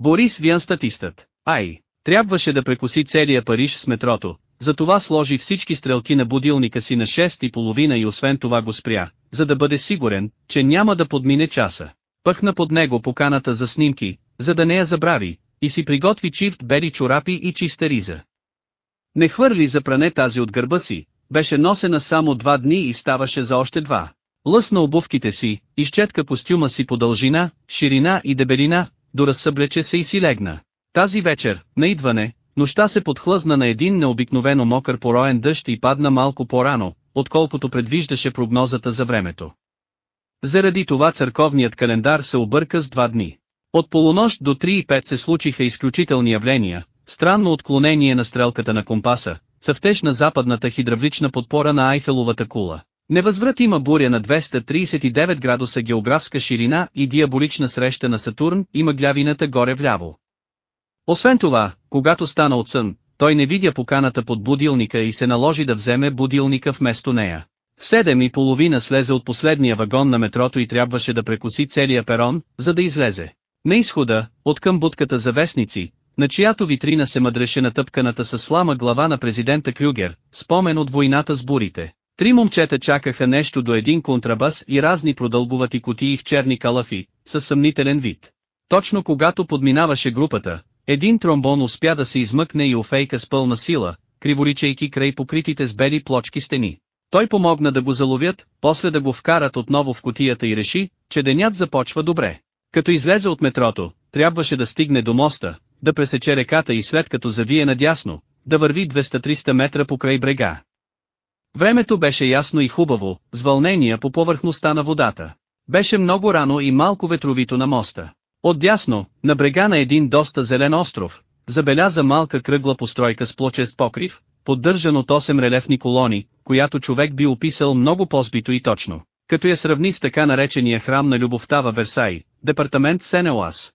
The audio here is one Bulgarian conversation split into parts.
Борис Виан статистът. Ай, трябваше да прекуси целия Париж с метрото, затова сложи всички стрелки на будилника си на 6 и половина и освен това го спря, за да бъде сигурен, че няма да подмине часа. Пъхна под него поканата за снимки, за да не я забрави, и си приготви чифт бели чорапи и чиста риза. Не хвърли за пране тази от гърба си, беше носена само два дни и ставаше за още два. Лъсна обувките си, изчетка костюма си по дължина, ширина и дебелина, доразсъблече се и си легна. Тази вечер, на идване, нощта се подхлъзна на един необикновено мокър пороен дъжд и падна малко по-рано, отколкото предвиждаше прогнозата за времето. Заради това църковният календар се обърка с два дни. От полунощ до 3 и 5 се случиха изключителни явления, странно отклонение на стрелката на компаса, цъфтеж на западната хидравлична подпора на Айфеловата кула, невъзвратима буря на 239 градуса географска ширина и диаболична среща на Сатурн и мъглявината горе вляво. Освен това, когато стана от сън, той не видя поканата под будилника и се наложи да вземе будилника вместо нея. В седем и половина слезе от последния вагон на метрото и трябваше да прекуси целия перон, за да излезе. На изхода, от към будката за вестници, на чиято витрина се мъдреше натъпканата с слама глава на президента Крюгер, спомен от войната с бурите. Три момчета чакаха нещо до един контрабас и разни продълбовати кутии в черни калафи, със съмнителен вид. Точно когато подминаваше групата, един тромбон успя да се измъкне и офейка с пълна сила, криворичайки край покритите с бели плочки стени. Той помогна да го заловят, после да го вкарат отново в котията и реши, че денят започва добре. Като излезе от метрото, трябваше да стигне до моста, да пресече реката и след като завие надясно, да върви 200-300 метра покрай брега. Времето беше ясно и хубаво, с вълнения по повърхността на водата. Беше много рано и малко ветровито на моста. Отдясно, на брега на един доста зелен остров, забеляза малка кръгла постройка с плочест покрив, поддържан от 8 релефни колони, която човек би описал много по-збито и точно, като я сравни с така наречения храм на любовта във Версай, департамент Сенелас.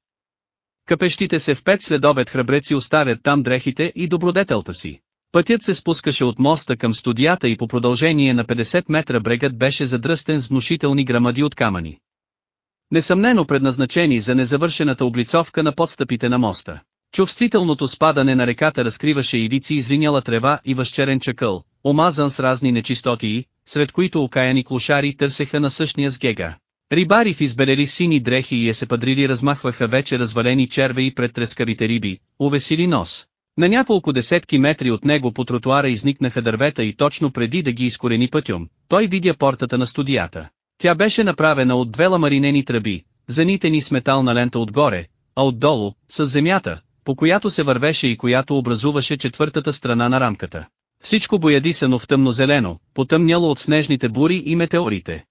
Къпещите се в пет следобед храбреци оставят там дрехите и добродетелта си. Пътят се спускаше от моста към студията и по продължение на 50 метра брегът беше задръстен с внушителни грамади от камъни. Несъмнено предназначени за незавършената облицовка на подстъпите на моста. Чувствителното спадане на реката разкриваше ивици извиняла трева и възчерен чакъл, омазан с разни нечистотии, сред които окаяни клошари търсеха на същия сгега. Рибари в избелели сини дрехи и есепадрили размахваха вече развалени червеи пред трескавите риби, увесили нос. На няколко десетки метри от него по тротуара изникнаха дървета и точно преди да ги изкорени пътюм, той видя портата на студията. Тя беше направена от две ламаринени тръби, занитени с метална лента отгоре, а отдолу, с земята, по която се вървеше и която образуваше четвъртата страна на рамката. Всичко боядисано в тъмно-зелено, потъмняло от снежните бури и метеорите.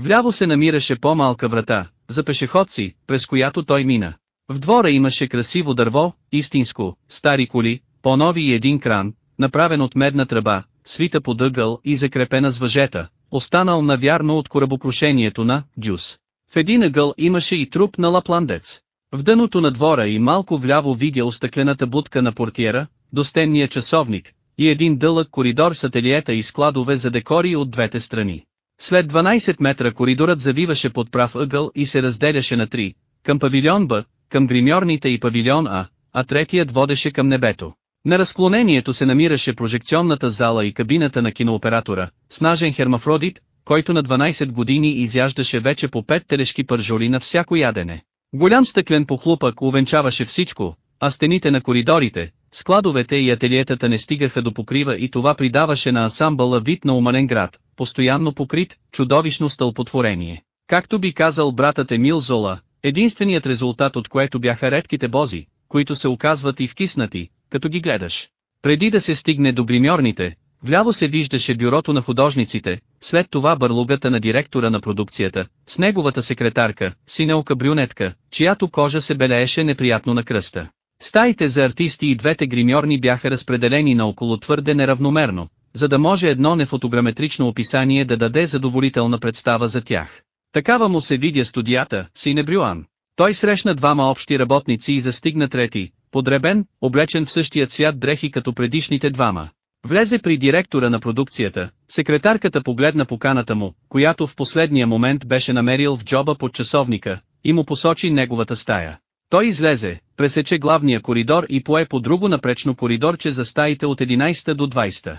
Вляво се намираше по-малка врата, за пешеходци, през която той мина. В двора имаше красиво дърво, истинско, стари коли, по-нови и един кран, направен от медна тръба, свита под ъгъл и закрепена с въжета, останал навярно от корабокрушението на Дюс. В един ъгъл имаше и труп на лапландец. В дъното на двора и малко вляво видя остъклената будка на портиера, достенния часовник, и един дълъг коридор с ателиета и складове за декори от двете страни. След 12 метра коридорът завиваше под прав ъгъл и се разделяше на три, към павилион Б, към гримьорните и павилион А, а третият водеше към небето. На разклонението се намираше прожекционната зала и кабината на кинооператора, снажен хермафродит, който на 12 години изяждаше вече по 5 телешки пържоли на всяко ядене. Голям стъклен похлупък увенчаваше всичко, а стените на коридорите, складовете и ателиетата не стигаха до покрива и това придаваше на ансамбъла вид на умален град, постоянно покрит, чудовищно стълпотворение. Както би казал братът Емил Зола, единственият резултат от което бяха редките бози, които се оказват и вкиснати, като ги гледаш. Преди да се стигне до гримьорните, вляво се виждаше бюрото на художниците, след това бърлугата на директора на продукцията, с неговата секретарка, синелка брюнетка, чиято кожа се белееше неприятно на кръста. Стаите за артисти и двете гримьорни бяха разпределени наоколо твърде неравномерно, за да може едно нефотограметрично описание да даде задоволителна представа за тях. Такава му се видя студията, Сине Брюан. Той срещна двама общи работници и застигна трети, подребен, облечен в същия цвят дрехи като предишните двама. Влезе при директора на продукцията, секретарката погледна поканата му, която в последния момент беше намерил в джоба под часовника, и му посочи неговата стая. Той излезе, пресече главния коридор и пое по друго напречно коридорче за стаите от 11 до 20.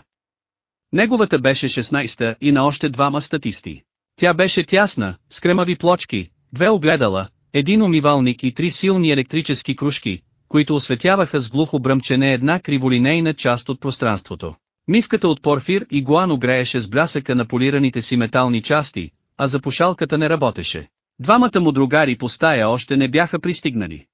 Неговата беше 16 и на още двама статисти. Тя беше тясна, с кремави плочки, две огледала, един умивалник и три силни електрически кружки, които осветяваха с глухо бръмчене една криволинейна част от пространството. Мивката от порфир и гуано грееше с блясъка на полираните си метални части, а запушалката не работеше. Двамата му другари по стая още не бяха пристигнали.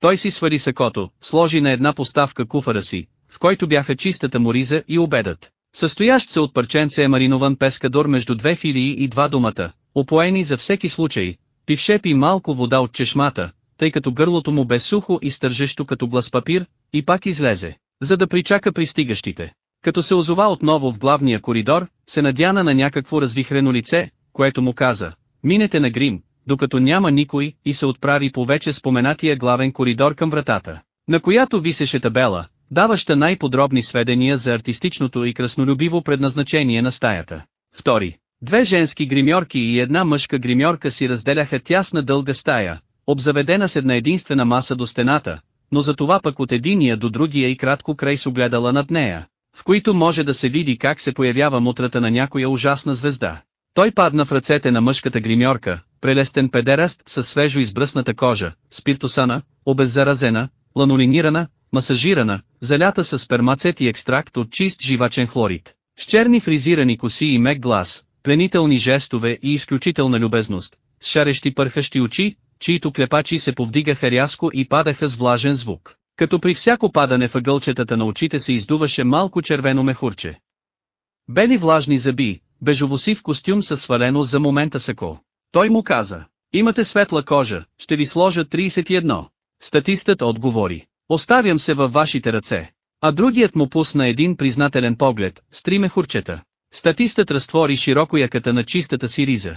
Той си свари сакото, сложи на една поставка куфара си, в който бяха чистата му риза и обедът. Състоящ се от парченце е маринован пескадор между две филии и два домата, опоени за всеки случай, пившепи малко вода от чешмата, тъй като гърлото му бе сухо и стържещо като глас папир, и пак излезе, за да причака пристигащите. Като се озова отново в главния коридор, се надяна на някакво развихрено лице, което му каза, минете на грим, докато няма никой, и се отправи по вече споменатия главен коридор към вратата, на която висеше табела, даваща най-подробни сведения за артистичното и краснолюбиво предназначение на стаята. Втори. Две женски гримьорки и една мъжка гримьорка си разделяха тясна дълга стая, обзаведена с една единствена маса до стената, но за това пък от единия до другия и кратко край с огледала над нея, в които може да се види как се появява мутрата на някоя ужасна звезда. Той падна в ръцете на мъжката гримьорка, прелестен педераст с свежо избръсната кожа, спиртосана, обеззаразена, ланолинирана, масажирана, залята с спермацет и екстракт от чист живачен хлорид. С черни фризирани коси и мек глас, пленителни жестове и изключителна любезност, с шарещи пърхащи очи, чието клепачи се повдигаха рязко и падаха с влажен звук. Като при всяко падане въгълчетата на очите се издуваше малко червено мехурче. Бели влажни зъби, бежовосив костюм със свалено за момента сако. Той му каза, имате светла кожа, ще ви сложа 31. Статистът отговори, оставям се във вашите ръце. А другият му пусна един признателен поглед, с три мехурчета. Статистът разтвори широко яката на чистата си риза.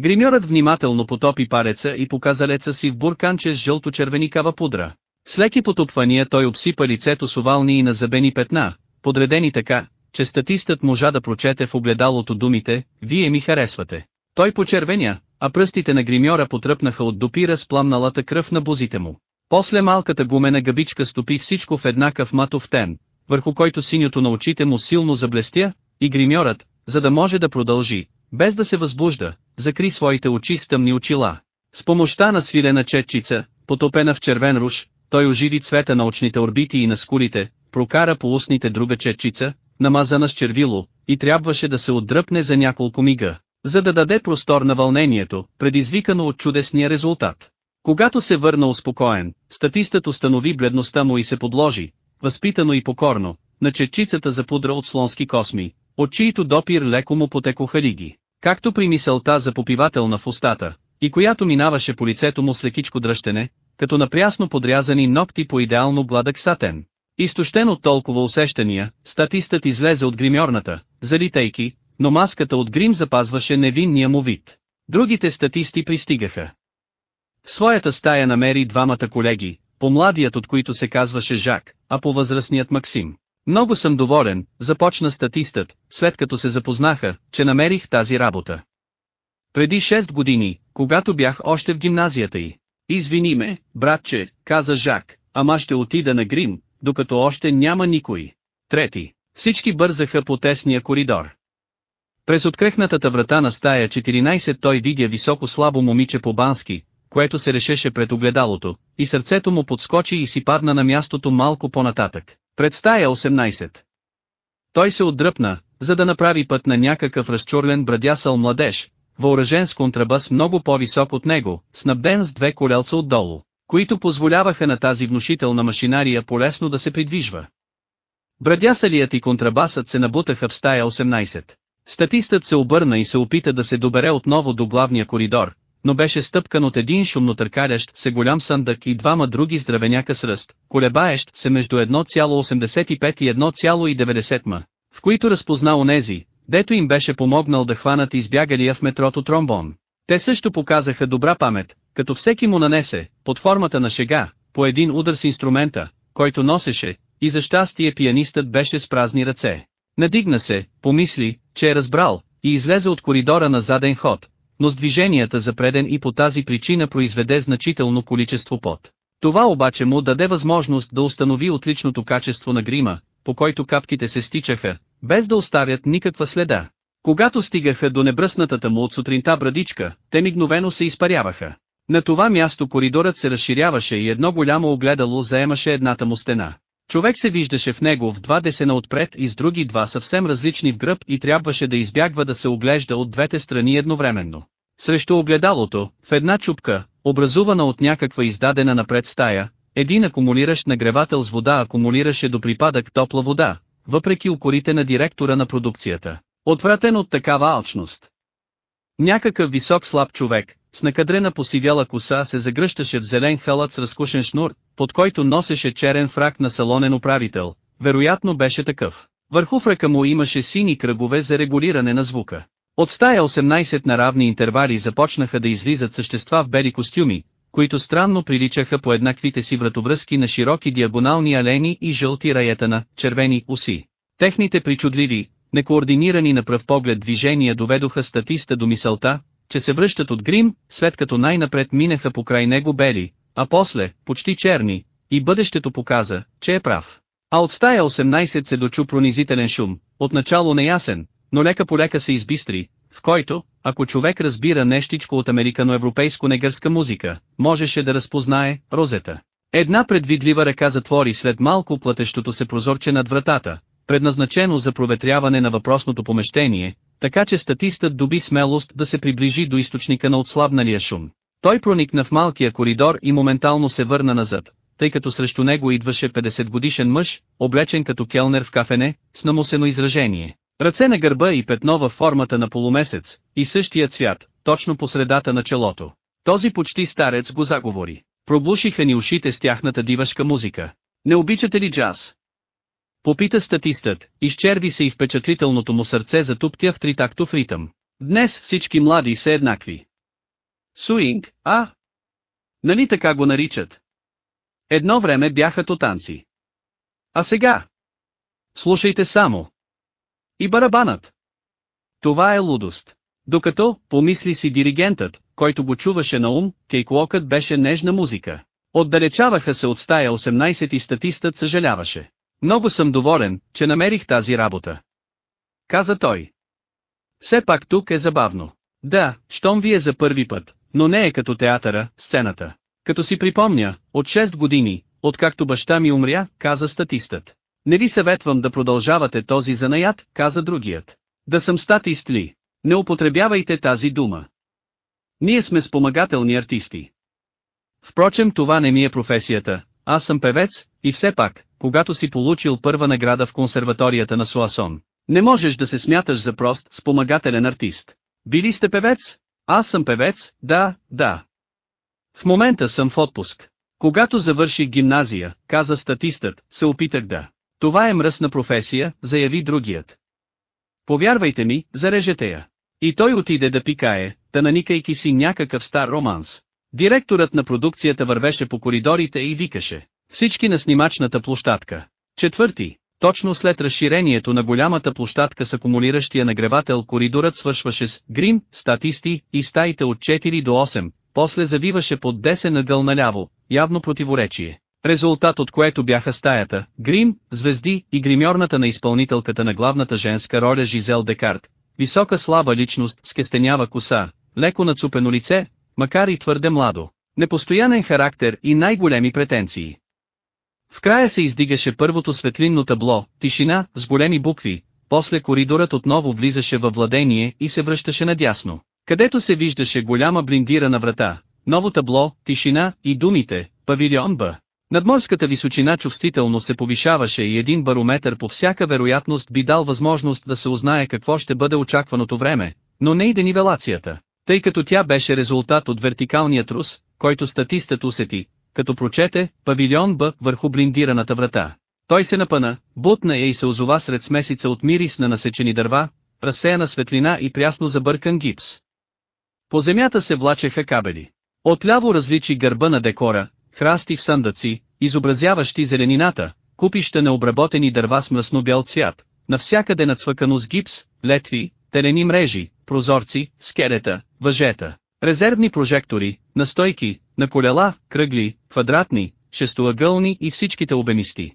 Гримьорът внимателно потопи пареца и показа леца си в бурканче с жълто-червеникава пудра. С леки потупвания той обсипа лицето с овални и назабени петна, подредени така, че статистът можа да прочете в огледалото думите, вие ми харесвате. Той почервеня, а пръстите на гримьора потръпнаха от допира с пламналата кръв на бузите му. После малката гумена габичка стопи всичко в еднакъв матов тен, върху който синьото на очите му силно заблестя, и гримьорът, за да може да продължи, без да се възбужда, закри своите очи с тъмни очила. С помощта на свилена четчица, потопена в червен руш, той оживи цвета на очните орбити и на скулите, прокара по устните друга четчица, намазана с червило, и трябваше да се отдръпне за няколко мига, за да даде простор на вълнението, предизвикано от чудесния резултат. Когато се върна успокоен, статистът установи бледността му и се подложи, възпитано и покорно, на четчицата за пудра от слонски косми, от чието допир леко му потекоха лиги, както при мисълта за попивателна в устата, и която минаваше по лицето му с лекичко дръщене, като напрясно подрязани ногти по идеално гладък сатен. Изтощен от толкова усещания, статистът излезе от гримьорната, залитейки, но маската от грим запазваше невинния му вид. Другите статисти пристигаха. В своята стая намери двамата колеги, по-младият от които се казваше Жак, а по-възрастният Максим. Много съм доволен, започна статистът, след като се запознаха, че намерих тази работа. Преди 6 години, когато бях още в гимназията й. Извини ме, братче, каза Жак, ама ще отида на грим, докато още няма никой. Трети. Всички бързаха по тесния коридор. През открехнатата врата на стая 14 той видя високо слабо момиче по-бански, което се решеше пред огледалото, и сърцето му подскочи и си падна на мястото малко по-нататък. Пред стая 18. Той се отдръпна, за да направи път на някакъв разчурлен брадясъл младеж, въоръжен с контрабас много по-висок от него, снабден с две колелца отдолу, които позволяваха на тази внушителна машинария полесно да се придвижва. Брадясалият и контрабасът се набутаха в стая 18. Статистът се обърна и се опита да се добере отново до главния коридор, но беше стъпкан от един шумно търкалящ се голям съндък и двама други здравеняка с ръст, колебаещ се между 1,85 и 1,90 м, в които разпозна онези, дето им беше помогнал да хванат избягалия в метрото тромбон. Те също показаха добра памет, като всеки му нанесе, под формата на шега, по един удар с инструмента, който носеше, и за щастие пианистът беше с празни ръце. Надигна се, помисли, че е разбрал, и излезе от коридора на заден ход, но с движенията запреден и по тази причина произведе значително количество пот. Това обаче му даде възможност да установи отличното качество на грима, по който капките се стичаха, без да оставят никаква следа. Когато стигаха до небръснатата му от сутринта брадичка, те мигновено се изпаряваха. На това място коридорът се разширяваше и едно голямо огледало заемаше едната му стена. Човек се виждаше в него в два десена отпред и с други два съвсем различни в гръб и трябваше да избягва да се оглежда от двете страни едновременно. Срещу огледалото, в една чупка, образувана от някаква издадена напред стая, един акумулиращ нагревател с вода акумулираше до припадък топла вода, въпреки укорите на директора на продукцията. Отвратен от такава алчност. Някакъв висок слаб човек, с накадрена посивяла коса се загръщаше в зелен халат с разкушен шнур, под който носеше черен фрак на салонен управител, вероятно беше такъв. Върху фрака му имаше сини кръгове за регулиране на звука. От стая 18 на равни интервали започнаха да излизат същества в бели костюми, които странно приличаха по еднаквите си вратовръзки на широки диагонални алени и жълти раета на червени уси. Техните причудливи, некоординирани на пръв поглед движения доведоха статиста до мисълта, че се връщат от грим, след като най-напред минаха покрай него бели, а после, почти черни, и бъдещето показа, че е прав. А от стая 18 се дочу пронизителен шум, отначало неясен, но лека по лека се избистри, в който, ако човек разбира нещичко от американо-европейско-негърска музика, можеше да разпознае розета. Една предвидлива ръка затвори след малко платещото се прозорче над вратата, предназначено за проветряване на въпросното помещение, така че статистът доби смелост да се приближи до източника на отслабналия шум. Той проникна в малкия коридор и моментално се върна назад, тъй като срещу него идваше 50 годишен мъж, облечен като келнер в кафене, с намусено изражение. Ръце на гърба и петно във формата на полумесец, и същия цвят, точно по средата на челото. Този почти старец го заговори. Проблушиха ни ушите с тяхната дивашка музика. Не обичате ли джаз? Попита статистът, изчерви се и впечатлителното му сърце затуптя в тритактов ритъм. Днес всички млади са еднакви. Суинг, а? Нали така го наричат? Едно време бяха тотанци. А сега? Слушайте само. И барабанът. Това е лудост. Докато, помисли си диригентът, който го чуваше на ум, кейклокът беше нежна музика. Отдалечаваха се от стая 18 и статистът съжаляваше. Много съм доволен, че намерих тази работа. Каза той. Все пак тук е забавно. Да, щом ви е за първи път, но не е като театъра, сцената. Като си припомня, от 6 години, откакто баща ми умря, каза статистът. Не ви съветвам да продължавате този занаят, каза другият. Да съм статист ли? Не употребявайте тази дума. Ние сме спомагателни артисти. Впрочем това не ми е професията, аз съм певец, и все пак, когато си получил първа награда в консерваторията на Суасон, не можеш да се смяташ за прост, спомагателен артист. Били сте певец? Аз съм певец, да, да. В момента съм в отпуск. Когато завърших гимназия, каза статистът, се опитах да. Това е мръсна професия, заяви другият. Повярвайте ми, зарежете я. И той отиде да пикае, да наникайки си някакъв стар романс. Директорът на продукцията вървеше по коридорите и викаше. Всички на снимачната площадка. Четвърти. Точно след разширението на голямата площадка с акумулиращия нагревател коридорът свършваше с грим, статисти и стаите от 4 до 8, после завиваше под десен ъгъл наляво, явно противоречие. Резултат от което бяха стаята, грим, звезди и гримьорната на изпълнителката на главната женска роля Жизел Декарт, висока слаба личност с кестенява коса, леко нацупено лице, макар и твърде младо, непостоянен характер и най-големи претенции. В края се издигаше първото светлинно табло, тишина, с големи букви, после коридорът отново влизаше във владение и се връщаше надясно, където се виждаше голяма блиндирана врата, ново табло, тишина и думите, павилион Б. Надморската височина чувствително се повишаваше и един барометър по всяка вероятност би дал възможност да се узнае какво ще бъде очакваното време, но не и денивелацията, тъй като тя беше резултат от вертикалния трус, който статистът усети, като прочете «Павилион Б» върху блиндираната врата. Той се напъна, бутна я и се озова сред смесица от мирис на насечени дърва, разсеяна светлина и прясно забъркан гипс. По земята се влачеха кабели. Отляво различи гърба на декора, храсти в съндъци, изобразяващи зеленината, купища на обработени дърва с мръсно бял цвят, навсякъде нацвъкано с гипс, летви, терени мрежи, прозорци, скелета, въжета, резервни прожектори, настойки, на колела, кръгли, квадратни, шестоъгълни и всичките обемисти.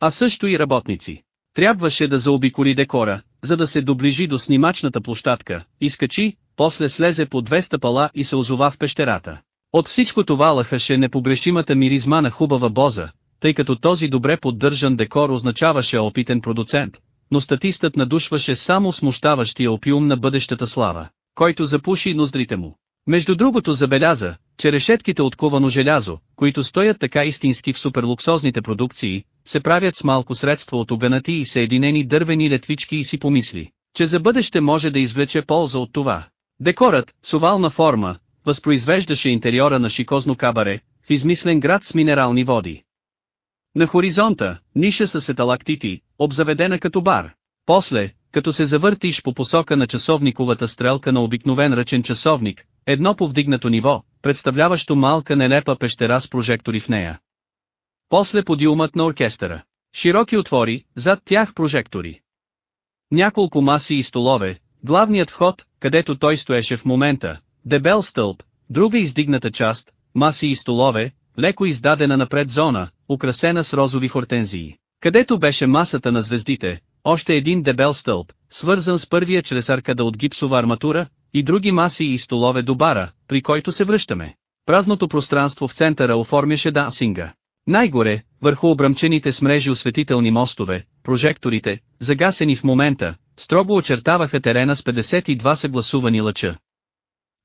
А също и работници. Трябваше да заобиколи декора, за да се доближи до снимачната площадка, изкачи, после слезе по две стъпала и се озова в пещерата. От всичко това лъхаше непогрешимата миризма на хубава боза, тъй като този добре поддържан декор означаваше опитен продуцент, но статистът надушваше само смущаващия опиум на бъдещата слава, който запуши ноздрите му. Между другото забеляза, че решетките от кувано желязо, които стоят така истински в суперлуксозните продукции, се правят с малко средства от огънати и съединени дървени летвички и си помисли, че за бъдеще може да извлече полза от това. Декорът, с овална форма, възпроизвеждаше интериора на шикозно кабаре, в измислен град с минерални води. На хоризонта, ниша с еталактити, обзаведена като бар. После, като се завъртиш по посока на часовниковата стрелка на обикновен ръчен часовник, едно повдигнато ниво, представляващо малка нелепа пещера с прожектори в нея. После подиумът на оркестъра. Широки отвори, зад тях прожектори. Няколко маси и столове, главният вход, където той стоеше в момента, дебел стълб, друга издигната част, маси и столове, леко издадена напред зона, украсена с розови хортензии, където беше масата на звездите, още един дебел стълб, свързан с първия чрез аркада от гипсова арматура, и други маси и столове до бара, при който се връщаме. Празното пространство в центъра оформяше дансинга. Най-горе, върху обръмчените с мрежи осветителни мостове, прожекторите, загасени в момента, строго очертаваха терена с 52 съгласувани лъча.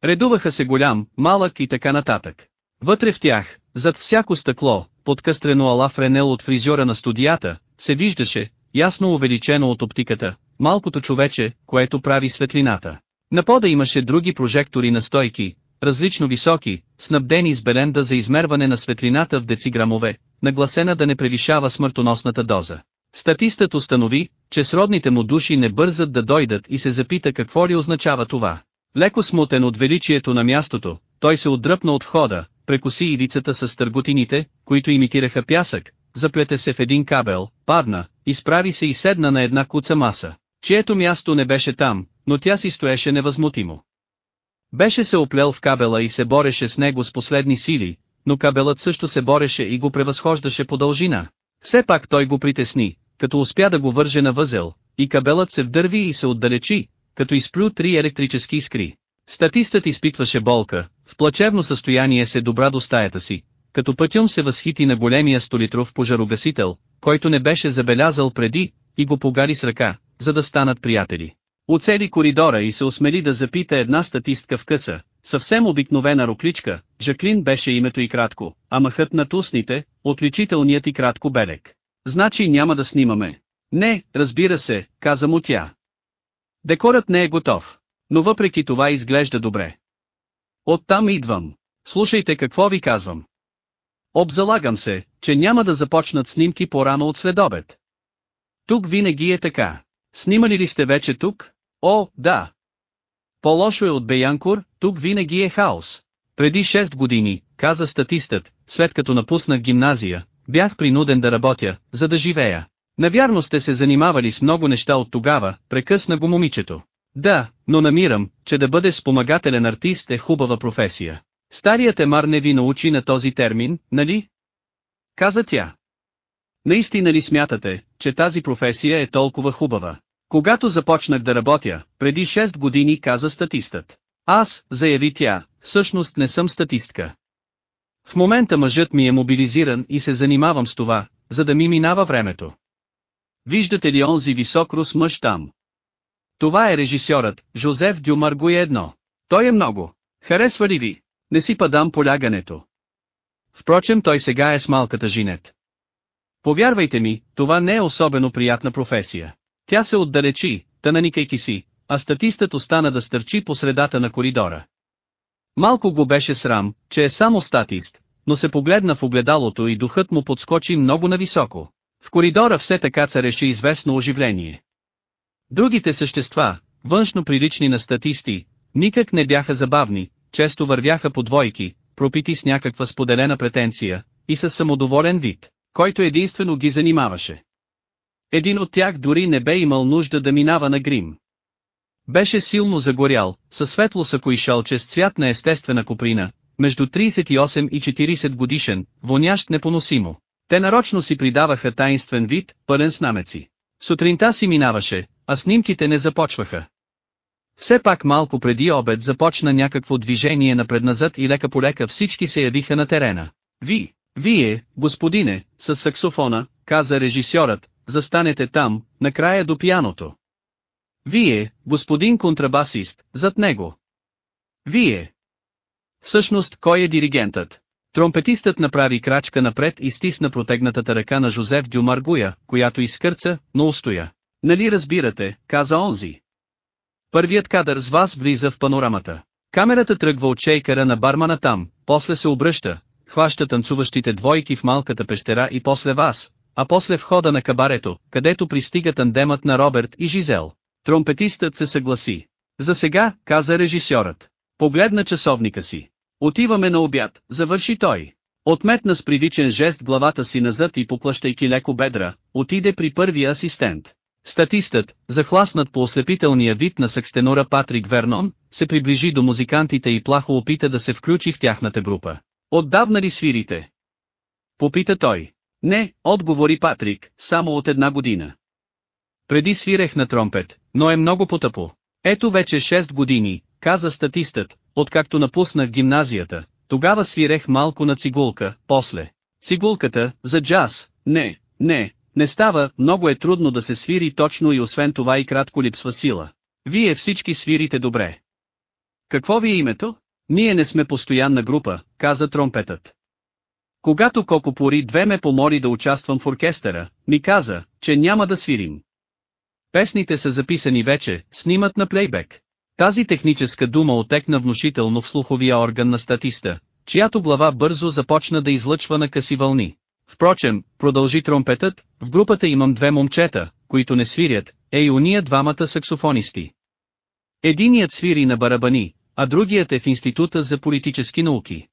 Редуваха се голям, малък и така нататък. Вътре в тях, зад всяко стъкло, подкъстрено ала френел от фризьора на студията, се виждаше, ясно увеличено от оптиката, малкото човече, което прави светлината. На пода имаше други прожектори на стойки, различно високи, снабдени с беленда за измерване на светлината в дециграмове, нагласена да не превишава смъртоносната доза. Статистът установи, че сродните му души не бързат да дойдат и се запита какво ли означава това. Леко смутен от величието на мястото, той се отдръпна от входа, прекоси ивицата с търготините, които имитираха пясък, заплете се в един кабел, падна, изправи се и седна на една куца маса, чието място не беше там, но тя си стоеше невъзмутимо. Беше се оплел в кабела и се бореше с него с последни сили, но кабелът също се бореше и го превъзхождаше по дължина. Все пак той го притесни, като успя да го върже на възел, и кабелът се вдърви и се отдалечи, като изплю три електрически искри. Статистът изпитваше болка, в плачевно състояние се добра до стаята си, като пътюм се възхити на големия столитров пожаробесител, който не беше забелязал преди, и го погари с ръка, за да станат приятели. Оцели коридора и се осмели да запита една статистка в къса, съвсем обикновена рокличка, Жаклин беше името и кратко, а махът на тусните, отличителният и кратко белек. Значи няма да снимаме. Не, разбира се, каза му тя. Декорът не е готов. Но въпреки това изглежда добре. Оттам идвам. Слушайте какво ви казвам. Обзалагам се, че няма да започнат снимки по-рано от следобед. Тук винаги е така. Снимали ли сте вече тук? О, да. По-лошо е от Беянкур, тук винаги е хаос. Преди 6 години, каза статистът, след като напуснах гимназия, бях принуден да работя, за да живея. Навярно сте се занимавали с много неща от тогава, прекъсна го момичето. Да, но намирам, че да бъде спомагателен артист е хубава професия. Старият Емар не ви научи на този термин, нали? Каза тя. Наистина ли смятате, че тази професия е толкова хубава? Когато започнах да работя, преди 6 години каза статистът. Аз, заяви тя, всъщност не съм статистка. В момента мъжът ми е мобилизиран и се занимавам с това, за да ми минава времето. Виждате ли онзи висок рус мъж там? Това е режисьорът, Жозеф Дюмар го е едно. Той е много. Харесва ли ви? Не си падам полягането. Впрочем той сега е с малката жинет. Повярвайте ми, това не е особено приятна професия. Тя се отдалечи, та наникайки си, а статистът остана да стърчи по средата на коридора. Малко го беше срам, че е само статист, но се погледна в огледалото и духът му подскочи много нависоко. В коридора все така цареше известно оживление. Другите същества, външно прилични на статисти, никак не бяха забавни, често вървяха по двойки, пропити с някаква споделена претенция, и със самодоволен вид, който единствено ги занимаваше. Един от тях дори не бе имал нужда да минава на грим. Беше силно загорял, със светло сакоишалче с цвят на естествена куприна, между 38 и 40 годишен, вонящ непоносимо. Те нарочно си придаваха таинствен вид, пълен с намеци. Сутринта си минаваше, а снимките не започваха. Все пак малко преди обед започна някакво движение напредназад и лека по лека всички се явиха на терена. Ви, вие, господине, с саксофона, каза режисьорът, застанете там, накрая до пияното. Вие, господин контрабасист, зад него. Вие. Всъщност, кой е диригентът? Тромпетистът направи крачка напред и стисна протегнатата ръка на Жозеф Дюмаргуя, която изкърца, но устоя. Нали разбирате, каза онзи. Първият кадър с вас влиза в панорамата. Камерата тръгва от шейкера на бармана там, после се обръща, хваща танцуващите двойки в малката пещера и после вас, а после входа на кабарето, където пристига тандемът на Роберт и Жизел. Тромпетистът се съгласи. За сега, каза режисьорът. Погледна часовника си. Отиваме на обяд, завърши той. Отметна с привичен жест главата си назад и поплащайки леко бедра, отиде при първия асистент. Статистът, захласнат по ослепителния вид на секстенора Патрик Вернон, се приближи до музикантите и плахо опита да се включи в тяхната група. Отдавна ли свирите? Попита той. Не, отговори Патрик, само от една година. Преди свирех на тромпет, но е много потъпо. Ето вече 6 години, каза статистът, откакто напуснах гимназията, тогава свирех малко на цигулка, после. Цигулката, за джаз, не, не, не става, много е трудно да се свири точно и освен това и кратко липсва сила. Вие всички свирите добре. Какво ви е името? Ние не сме постоянна група, каза тромпетът. Когато Кокопори две ме помоли да участвам в оркестъра, ми каза, че няма да свирим. Песните са записани вече, снимат на плейбек. Тази техническа дума отекна внушително в слуховия орган на статиста, чиято глава бързо започна да излъчва на къси вълни. Впрочем, продължи тромпетът, в групата имам две момчета, които не свирят, е и уния двамата саксофонисти. Единият свири на барабани, а другият е в Института за политически науки.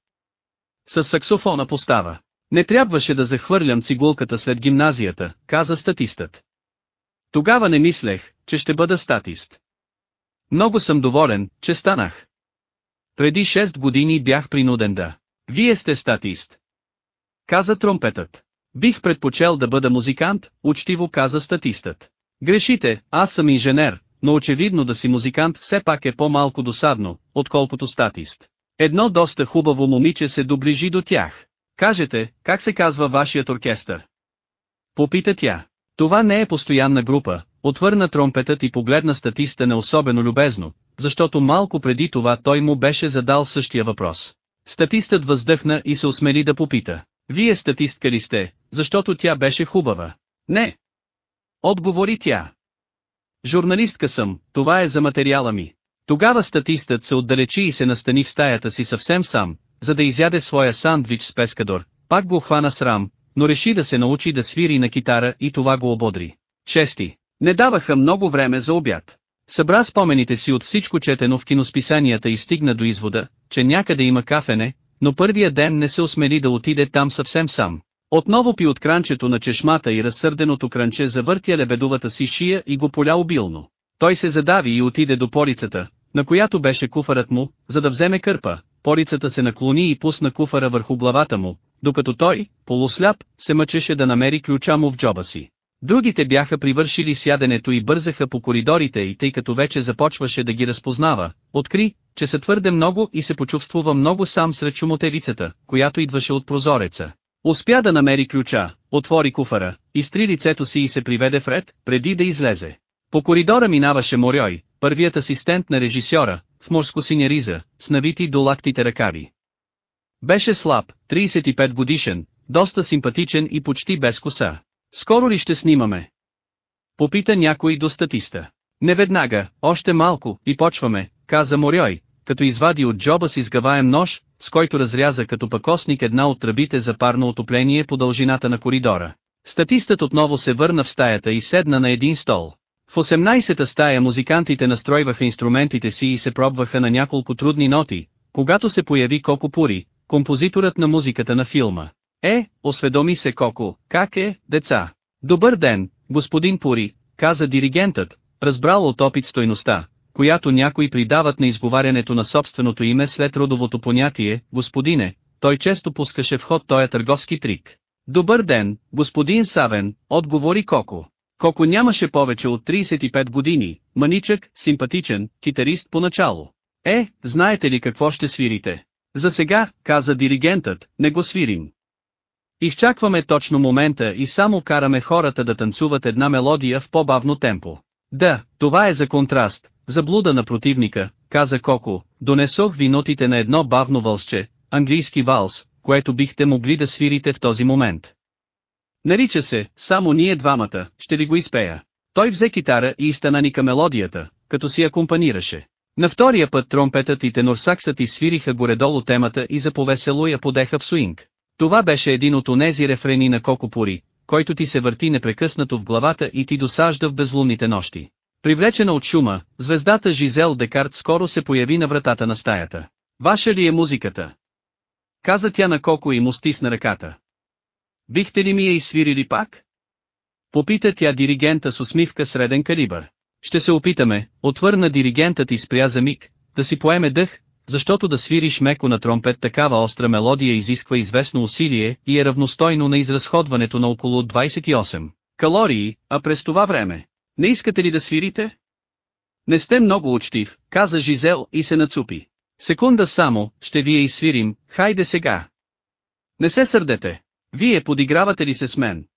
С саксофона постава. Не трябваше да захвърлям цигулката след гимназията, каза статистът. Тогава не мислех, че ще бъда статист. Много съм доволен, че станах. Преди 6 години бях принуден да. Вие сте статист. Каза тромпетът. Бих предпочел да бъда музикант, учтиво каза статистът. Грешите, аз съм инженер, но очевидно да си музикант все пак е по-малко досадно, отколкото статист. Едно доста хубаво момиче се доближи до тях. Кажете, как се казва вашият оркестър? Попита тя. Това не е постоянна група, отвърна тромпетът и погледна статиста не особено любезно, защото малко преди това той му беше задал същия въпрос. Статистът въздъхна и се осмели да попита. Вие статистка ли сте, защото тя беше хубава? Не. Отговори тя. Журналистка съм, това е за материала ми. Тогава статистът се отдалечи и се настани в стаята си съвсем сам, за да изяде своя сандвич с пескадор, пак го хвана срам, но реши да се научи да свири на китара и това го ободри. Чести. Не даваха много време за обяд. Събра спомените си от всичко четено в киносписанията и стигна до извода, че някъде има кафене, но първия ден не се осмели да отиде там съвсем сам. Отново пи от кранчето на чешмата и разсърденото кранче завъртя лебедовата си шия и го поля обилно. Той се задави и отиде до порицата, на която беше куфарът му, за да вземе кърпа. Порицата се наклони и пусна куфара върху главата му, докато той, полусляп, се мъчеше да намери ключа му в джоба си. Другите бяха привършили сяденето и бързаха по коридорите и тъй като вече започваше да ги разпознава, откри, че се твърде много и се почувствува много сам сред шумотевицата, която идваше от прозореца. Успя да намери ключа, отвори куфара, изтри лицето си и се приведе в ред, преди да излезе. По коридора минаваше Морьой, първият асистент на режисьора, в морско синя риза, с навити до лактите ръкави. Беше слаб, 35 годишен, доста симпатичен и почти без коса. Скоро ли ще снимаме? Попита някой до статиста. Не веднага, още малко, и почваме, каза Морьой, като извади от джоба си сгъваем нож, с който разряза като пакосник една от тръбите за парно отопление по дължината на коридора. Статистът отново се върна в стаята и седна на един стол. В 18-та стая музикантите настройваха инструментите си и се пробваха на няколко трудни ноти, когато се появи Коко Пури, композиторът на музиката на филма. Е, осведоми се Коко, как е, деца? Добър ден, господин Пури, каза диригентът, разбрал от опит стойността, която някои придават на изговарянето на собственото име след родовото понятие, господине, той често пускаше в ход този търговски трик. Добър ден, господин Савен, отговори Коко. Коко нямаше повече от 35 години, маничък, симпатичен, китарист поначало. Е, знаете ли какво ще свирите? За сега, каза диригентът, не го свирим. Изчакваме точно момента и само караме хората да танцуват една мелодия в по-бавно темпо. Да, това е за контраст, заблуда на противника, каза Коко, донесох ви нотите на едно бавно вълсче, английски валс, което бихте могли да свирите в този момент. Нарича се, само ние двамата, ще ви го изпея. Той взе китара и изтананика мелодията, като си акомпанираше. На втория път тромпетът и тенорсаксът изсвириха горедолу темата и заповесело я подеха в суинг. Това беше един от онези рефрени на Кокопури, който ти се върти непрекъснато в главата и ти досажда в безлунните нощи. Привлечена от шума, звездата Жизел Декарт скоро се появи на вратата на стаята. Ваша ли е музиката? Каза тя на Коко и му стисна ръката. Бихте ли ми я изсвирили пак? Попита тя диригента с усмивка среден калибър. Ще се опитаме, отвърна диригентът и спря за миг, да си поеме дъх, защото да свириш меко на тромпет такава остра мелодия изисква известно усилие и е равностойно на изразходването на около 28 калории, а през това време. Не искате ли да свирите? Не сте много учтив, каза Жизел и се нацупи. Секунда само, ще ви я изсвирим, хайде сега. Не се сърдете. Вие подигравате ли се с мен?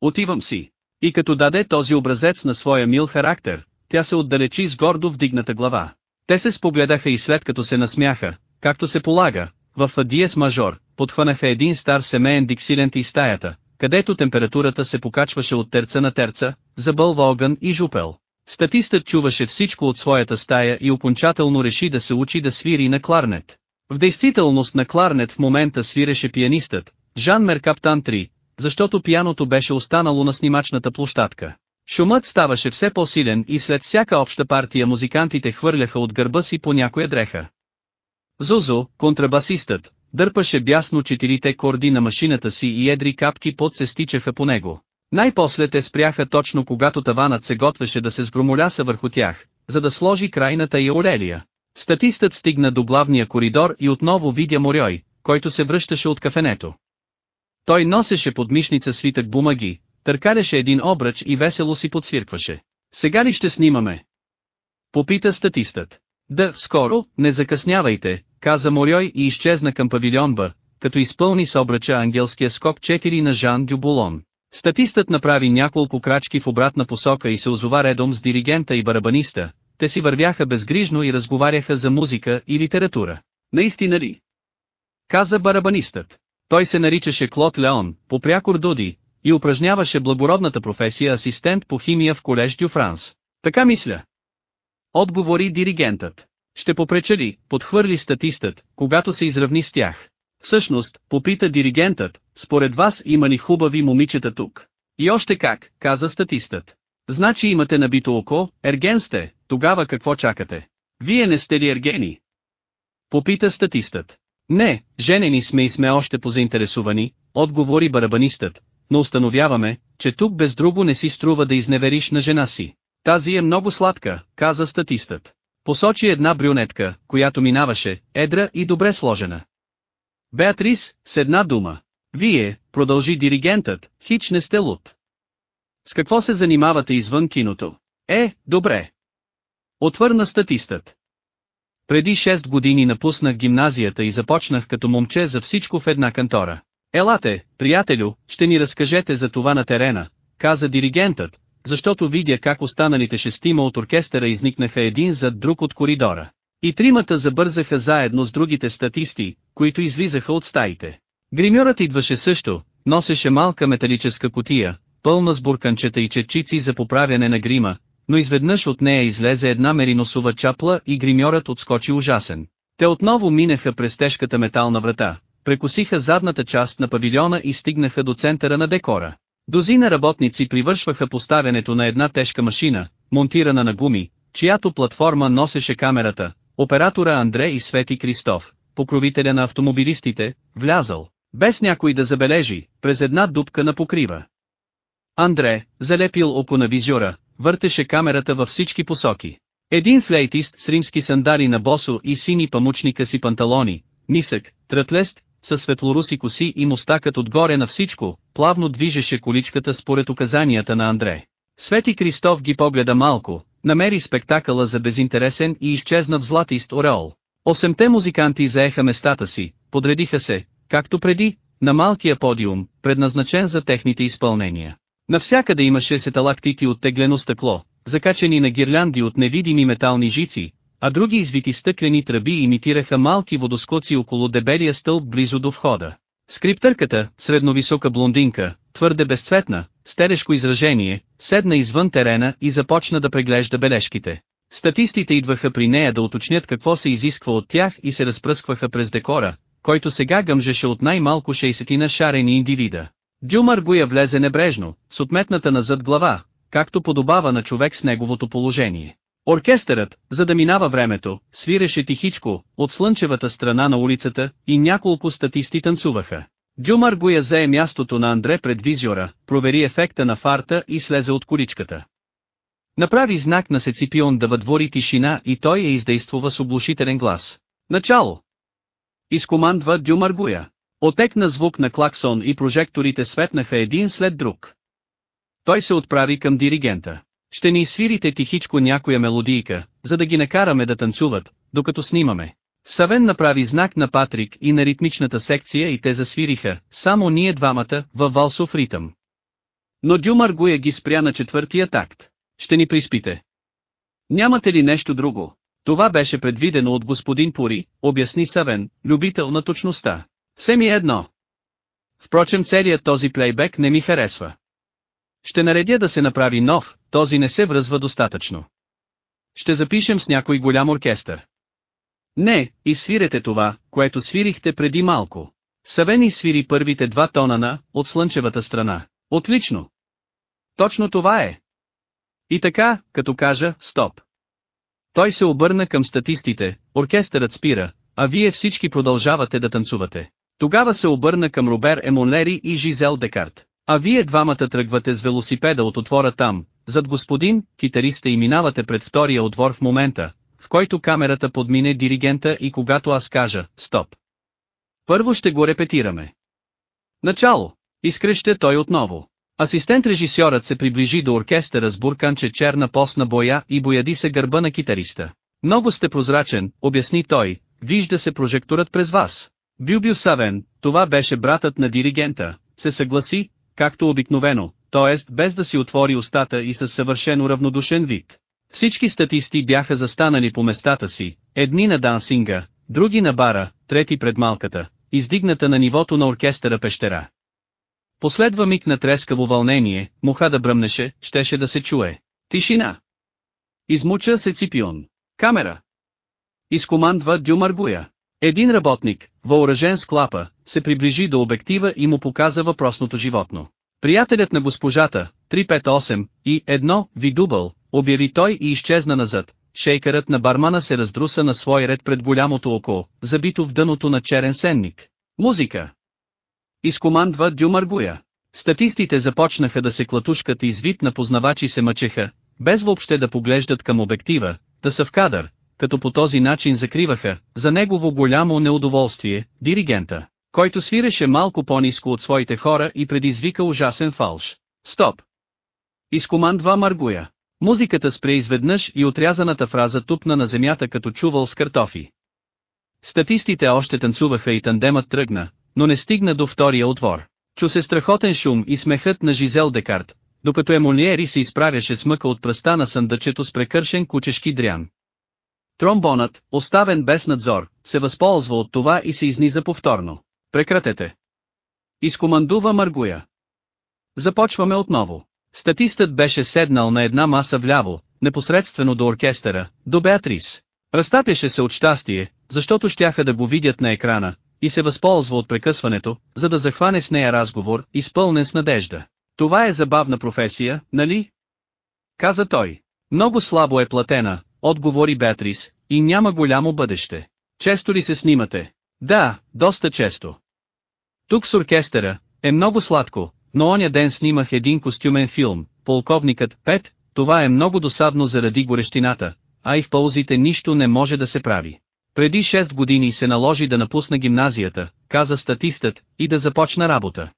Отивам си. И като даде този образец на своя мил характер, тя се отдалечи с гордо вдигната глава. Те се спогледаха и след като се насмяха, както се полага, в Адиес мажор, подхванаха един стар семейен диксилент и стаята, където температурата се покачваше от терца на терца, забълва огън и жупел. Статистът чуваше всичко от своята стая и окончателно реши да се учи да свири на кларнет. В действителност на кларнет в момента свиреше пианистът, Жан Меркаптан 3, защото пияното беше останало на снимачната площадка. Шумът ставаше все по-силен и след всяка обща партия музикантите хвърляха от гърба си по някоя дреха. Зузо, контрабасистът, дърпаше бясно четирите корди на машината си и едри капки под се стичаха по него. Най-после те спряха точно когато таванът се готвеше да се сгромоляса върху тях, за да сложи крайната и Орелия. Статистът стигна до главния коридор и отново видя Морьой, който се връщаше от кафенето. Той носеше под мишница свитък бумаги, търкаляше един обръч и весело си подсвиркваше. Сега ли ще снимаме? Попита статистът. Да, скоро, не закъснявайте, каза Морьой и изчезна към павилион Б, като изпълни с обръча ангелския скок 4 на Жан Дюбулон. Статистът направи няколко крачки в обратна посока и се озова редом с диригента и барабаниста, те си вървяха безгрижно и разговаряха за музика и литература. Наистина ли? Каза барабанистът. Той се наричаше Клод Леон, по прякор Дуди, и упражняваше благородната професия асистент по химия в колеж Дю Франс. Така мисля. Отговори диригентът. Ще попреча ли, подхвърли статистът, когато се изравни с тях. Всъщност, попита диригентът, според вас има ли хубави момичета тук? И още как, каза статистът. Значи имате набито око, ерген сте, тогава какво чакате? Вие не сте ли ергени? Попита статистът. Не, женени сме и сме още позаинтересувани, отговори барабанистът, но установяваме, че тук без друго не си струва да изневериш на жена си. Тази е много сладка, каза статистът. Посочи една брюнетка, която минаваше, едра и добре сложена. Беатрис, с една дума. Вие, продължи диригентът, хич не сте луд. С какво се занимавате извън киното? Е, добре. Отвърна статистът. Преди 6 години напуснах гимназията и започнах като момче за всичко в една кантора. Елате, приятелю, ще ни разкажете за това на терена, каза диригентът, защото видя как останалите шестима от оркестъра изникнаха един зад друг от коридора. И тримата забързаха заедно с другите статисти, които излизаха от стаите. Гримьорът идваше също, носеше малка металическа котия, пълна с бурканчета и четчици за поправяне на грима, но изведнъж от нея излезе една мериносова чапла и гримьорът отскочи ужасен. Те отново минаха през тежката метална врата, прекусиха задната част на павилиона и стигнаха до центъра на декора. Дозина работници привършваха поставянето на една тежка машина, монтирана на гуми, чиято платформа носеше камерата, оператора Андре и Свети Кристоф, покровителя на автомобилистите, влязал, без някой да забележи, през една дупка на покрива. Андре, залепил око на визиора, въртеше камерата във всички посоки. Един флейтист с римски сандари на босо и сини памучника си панталони, нисък, трътлест, със светлоруси коси и мустакът отгоре на всичко, плавно движеше количката според указанията на Андре. Свети Кристоф ги погледа малко, намери спектакъла за безинтересен и изчезна в златист ореол. Осемте музиканти заеха местата си, подредиха се, както преди, на малкия подиум, предназначен за техните изпълнения. Навсякъде имаше сеталактити от теглено стъкло, закачени на гирлянди от невидими метални жици, а други извити стъклени тръби имитираха малки водоскоци около дебелия стълб близо до входа. Скриптърката, средновисока блондинка, твърде безцветна, с терешко изражение, седна извън терена и започна да преглежда бележките. Статистите идваха при нея да уточнят какво се изисква от тях и се разпръскваха през декора, който сега гъмжеше от най-малко 60 на шарени индивида. Дюмар го я влезе небрежно, с отметната назад глава, както подобава на човек с неговото положение. Оркестърът, за да минава времето, свиреше тихичко, от слънчевата страна на улицата, и няколко статисти танцуваха. Дюмар го я зае мястото на Андре пред визиора, провери ефекта на фарта и слезе от количката. Направи знак на Сеципион да въдвори тишина и той я издействува с облушителен глас. Начало! Изкомандва Дюмаргуя. Отекна звук на клаксон и прожекторите светнаха един след друг. Той се отправи към диригента. Ще ни свирите тихичко някоя мелодийка, за да ги накараме да танцуват, докато снимаме. Савен направи знак на Патрик и на ритмичната секция и те засвириха, само ние двамата, във валсов ритъм. Но Дюмар Гуя ги спря на четвъртия такт. Ще ни приспите. Нямате ли нещо друго? Това беше предвидено от господин Пури, обясни Савен, любител на точността. Все ми е едно. Впрочем целият този плейбек не ми харесва. Ще наредя да се направи нов, този не се връзва достатъчно. Ще запишем с някой голям оркестър. Не, и свирете това, което свирихте преди малко. Савени свири първите два тона на, от слънчевата страна. Отлично! Точно това е. И така, като кажа, стоп. Той се обърна към статистите, оркестърът спира, а вие всички продължавате да танцувате. Тогава се обърна към Робер Емонлери и Жизел Декарт. А вие двамата тръгвате с велосипеда от отвора там, зад господин, китариста и минавате пред втория отвор в момента, в който камерата подмине диригента и когато аз кажа «Стоп». Първо ще го репетираме. Начало. Изкреща той отново. Асистент-режисьорът се приближи до оркестъра с бурканче черна постна боя и бояди се гърба на китариста. Много сте прозрачен, обясни той, вижда се прожекторът през вас. Бюбю Савен, това беше братът на диригента, се съгласи, както обикновено, т.е. без да си отвори устата и със съвършено равнодушен вид. Всички статисти бяха застанали по местата си, едни на дансинга, други на бара, трети пред малката, издигната на нивото на оркестъра пещера. Последва миг на трескаво вълнение, муха да бръмнеше, щеше да се чуе. Тишина. Измуча се Ципион. Камера. Изкомандва Дюмаргуя. Един работник, въоръжен с клапа, се приближи до обектива и му показа въпросното животно. Приятелят на госпожата, 358, и едно, видубъл, обяви той и изчезна назад. Шейкърът на бармана се раздруса на свой ред пред голямото око, забито в дъното на черен сенник. Музика. Изкомандва Дюмаргуя. Статистите започнаха да се клатушкат и звит на познавачи се мъчеха, без въобще да поглеждат към обектива, да са в кадър, като по този начин закриваха, за негово голямо неудоволствие, диригента, който свиреше малко по-низко от своите хора и предизвика ужасен фалш. Стоп! Изкомандва Маргуя. Музиката спре изведнъж и отрязаната фраза тупна на земята като чувал с картофи. Статистите още танцуваха и тандемът тръгна, но не стигна до втория отвор. Чу се страхотен шум и смехът на Жизел Декарт, докато Емолиери се изправяше с мъка от пръста на съндъчето с прекършен кучешки дрян. Тромбонът, оставен без надзор, се възползва от това и се изниза повторно. Прекратете. Изкомандува Маргуя. Започваме отново. Статистът беше седнал на една маса вляво, непосредствено до оркестъра, до Беатрис. Разтапяше се от щастие, защото щяха да го видят на екрана, и се възползва от прекъсването, за да захване с нея разговор, изпълнен с надежда. Това е забавна професия, нали? Каза той. Много слабо е платена, отговори Беатрис, и няма голямо бъдеще. Често ли се снимате? Да, доста често. Тук с оркестъра, е много сладко, но оня ден снимах един костюмен филм, полковникът Пет, това е много досадно заради горещината, а и в ползите нищо не може да се прави. Преди 6 години се наложи да напусна гимназията, каза статистът, и да започна работа.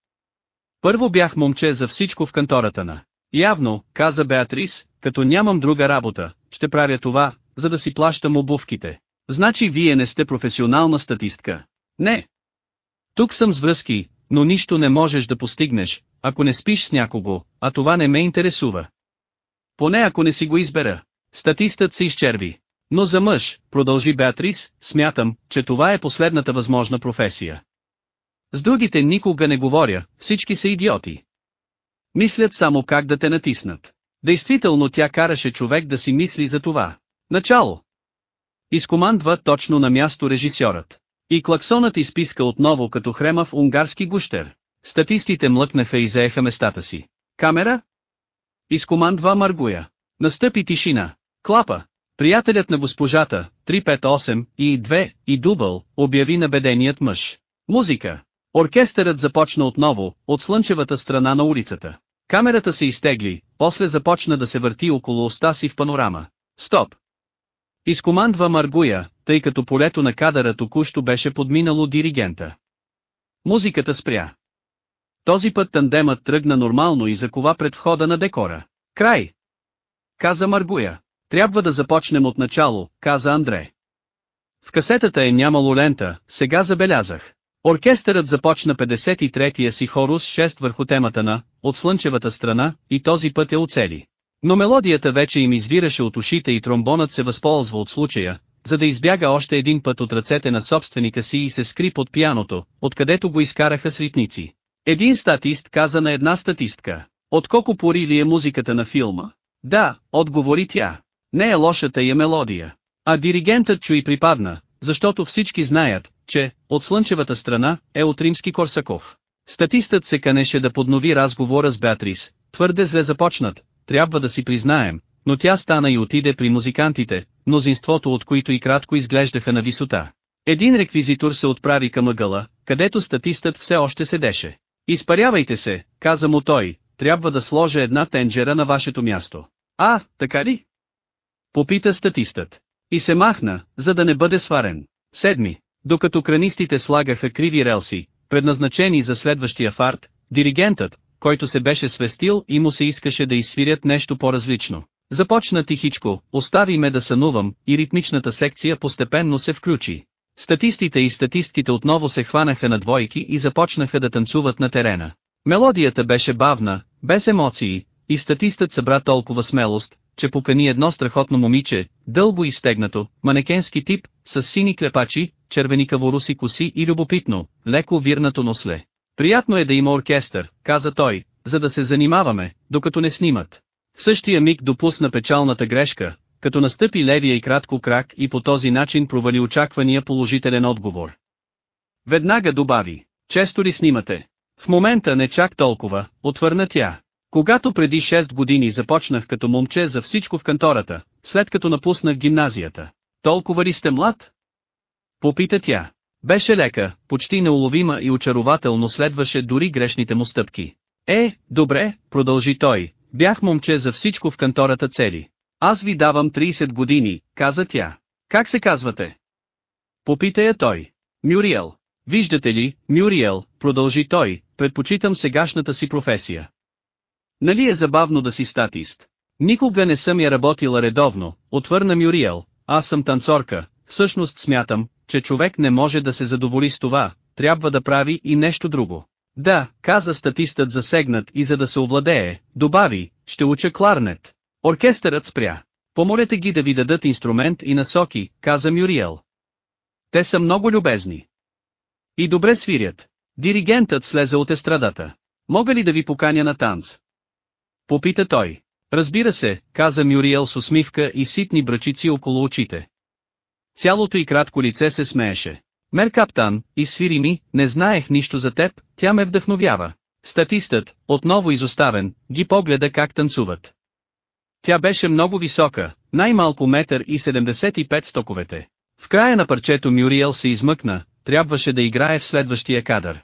Първо бях момче за всичко в кантората на. Явно, каза Беатрис, като нямам друга работа, ще правя това, за да си плащам обувките. Значи вие не сте професионална статистка. Не. Тук съм с връзки, но нищо не можеш да постигнеш, ако не спиш с някого, а това не ме интересува. Поне ако не си го избера. Статистът се изчерви. Но за мъж, продължи Беатрис, смятам, че това е последната възможна професия. С другите никога не говоря, всички са идиоти. Мислят само как да те натиснат. Действително тя караше човек да си мисли за това. Начало. Изкомандва точно на място режисьорът. И клаксонът изписка отново като хремав унгарски гущер. Статистите млъкнаха и заеха местата си. Камера? Изкомандва Маргуя. Настъпи тишина. Клапа. Приятелят на госпожата, 358 и 2 и дубъл, обяви набеденият мъж. Музика. Оркестърът започна отново, от слънчевата страна на улицата. Камерата се изтегли, после започна да се върти около уста си в панорама. Стоп! Изкомандва Маргуя, тъй като полето на кадъра току-що беше подминало диригента. Музиката спря. Този път тандемът тръгна нормално и закова пред входа на декора. Край! Каза Маргуя. Трябва да започнем от начало, каза Андре. В касетата е нямало лента, сега забелязах. Оркестърът започна 53-я си хорус 6 върху темата на «От слънчевата страна» и този път е оцели. Но мелодията вече им извираше от ушите и тромбонът се възползва от случая, за да избяга още един път от ръцете на собственика си и се скри под пияното, откъдето го изкараха с ритници. Един статист каза на една статистка, от колко пори ли е музиката на филма? Да, отговори тя. Не е лошата я мелодия. А диригентът чу и припадна, защото всички знаят, че, от слънчевата страна, е от римски Корсаков. Статистът се канеше да поднови разговора с Беатрис, твърде зле започнат, трябва да си признаем, но тя стана и отиде при музикантите, мнозинството от които и кратко изглеждаха на висота. Един реквизитор се отправи към ъгъла, където статистът все още седеше. Изпарявайте се, каза му той, трябва да сложа една тенджера на вашето място. А, така ли? Попита статистът. И се махна, за да не бъде сварен. Седми. Докато кранистите слагаха криви релси, предназначени за следващия фарт, диригентът, който се беше свестил и му се искаше да изсвирят нещо по-различно. Започна тихичко, остави ме да сънувам, и ритмичната секция постепенно се включи. Статистите и статистките отново се хванаха на двойки и започнаха да танцуват на терена. Мелодията беше бавна, без емоции, и статистът събра толкова смелост, че покани едно страхотно момиче, дълго изтегнато, манекенски тип, с сини клепачи, червени каворуси коси и любопитно, леко вирнато носле. Приятно е да има оркестър, каза той, за да се занимаваме, докато не снимат. В същия миг допусна печалната грешка, като настъпи левия и кратко крак и по този начин провали очаквания положителен отговор. Веднага добави, често ли снимате? В момента не чак толкова, отвърна тя. Когато преди 6 години започнах като момче за всичко в кантората, след като напуснах гимназията. Толкова ли сте млад? Попита тя. Беше лека, почти неуловима и очарователно следваше дори грешните му стъпки. Е, добре, продължи той, бях момче за всичко в кантората цели. Аз ви давам 30 години, каза тя. Как се казвате? Попита я той. Мюриел. Виждате ли, Мюриел, продължи той, предпочитам сегашната си професия. Нали е забавно да си статист? Никога не съм я работила редовно, отвърна Мюриел, аз съм танцорка, всъщност смятам, че човек не може да се задоволи с това, трябва да прави и нещо друго. Да, каза статистът засегнат и за да се овладее, добави, ще уча кларнет. Оркестърът спря. Помолете ги да ви дадат инструмент и насоки, каза Мюриел. Те са много любезни. И добре свирят. Диригентът слезе от естрадата. Мога ли да ви поканя на танц? Попита той. Разбира се, каза Мюриел с усмивка и ситни брачици около очите. Цялото и кратко лице се смееше. Мер каптан, изсвири ми, не знаех нищо за теб, тя ме вдъхновява. Статистът, отново изоставен, ги погледа как танцуват. Тя беше много висока, най-малко метър и 75 стоковете. В края на парчето Мюриел се измъкна, трябваше да играе в следващия кадър.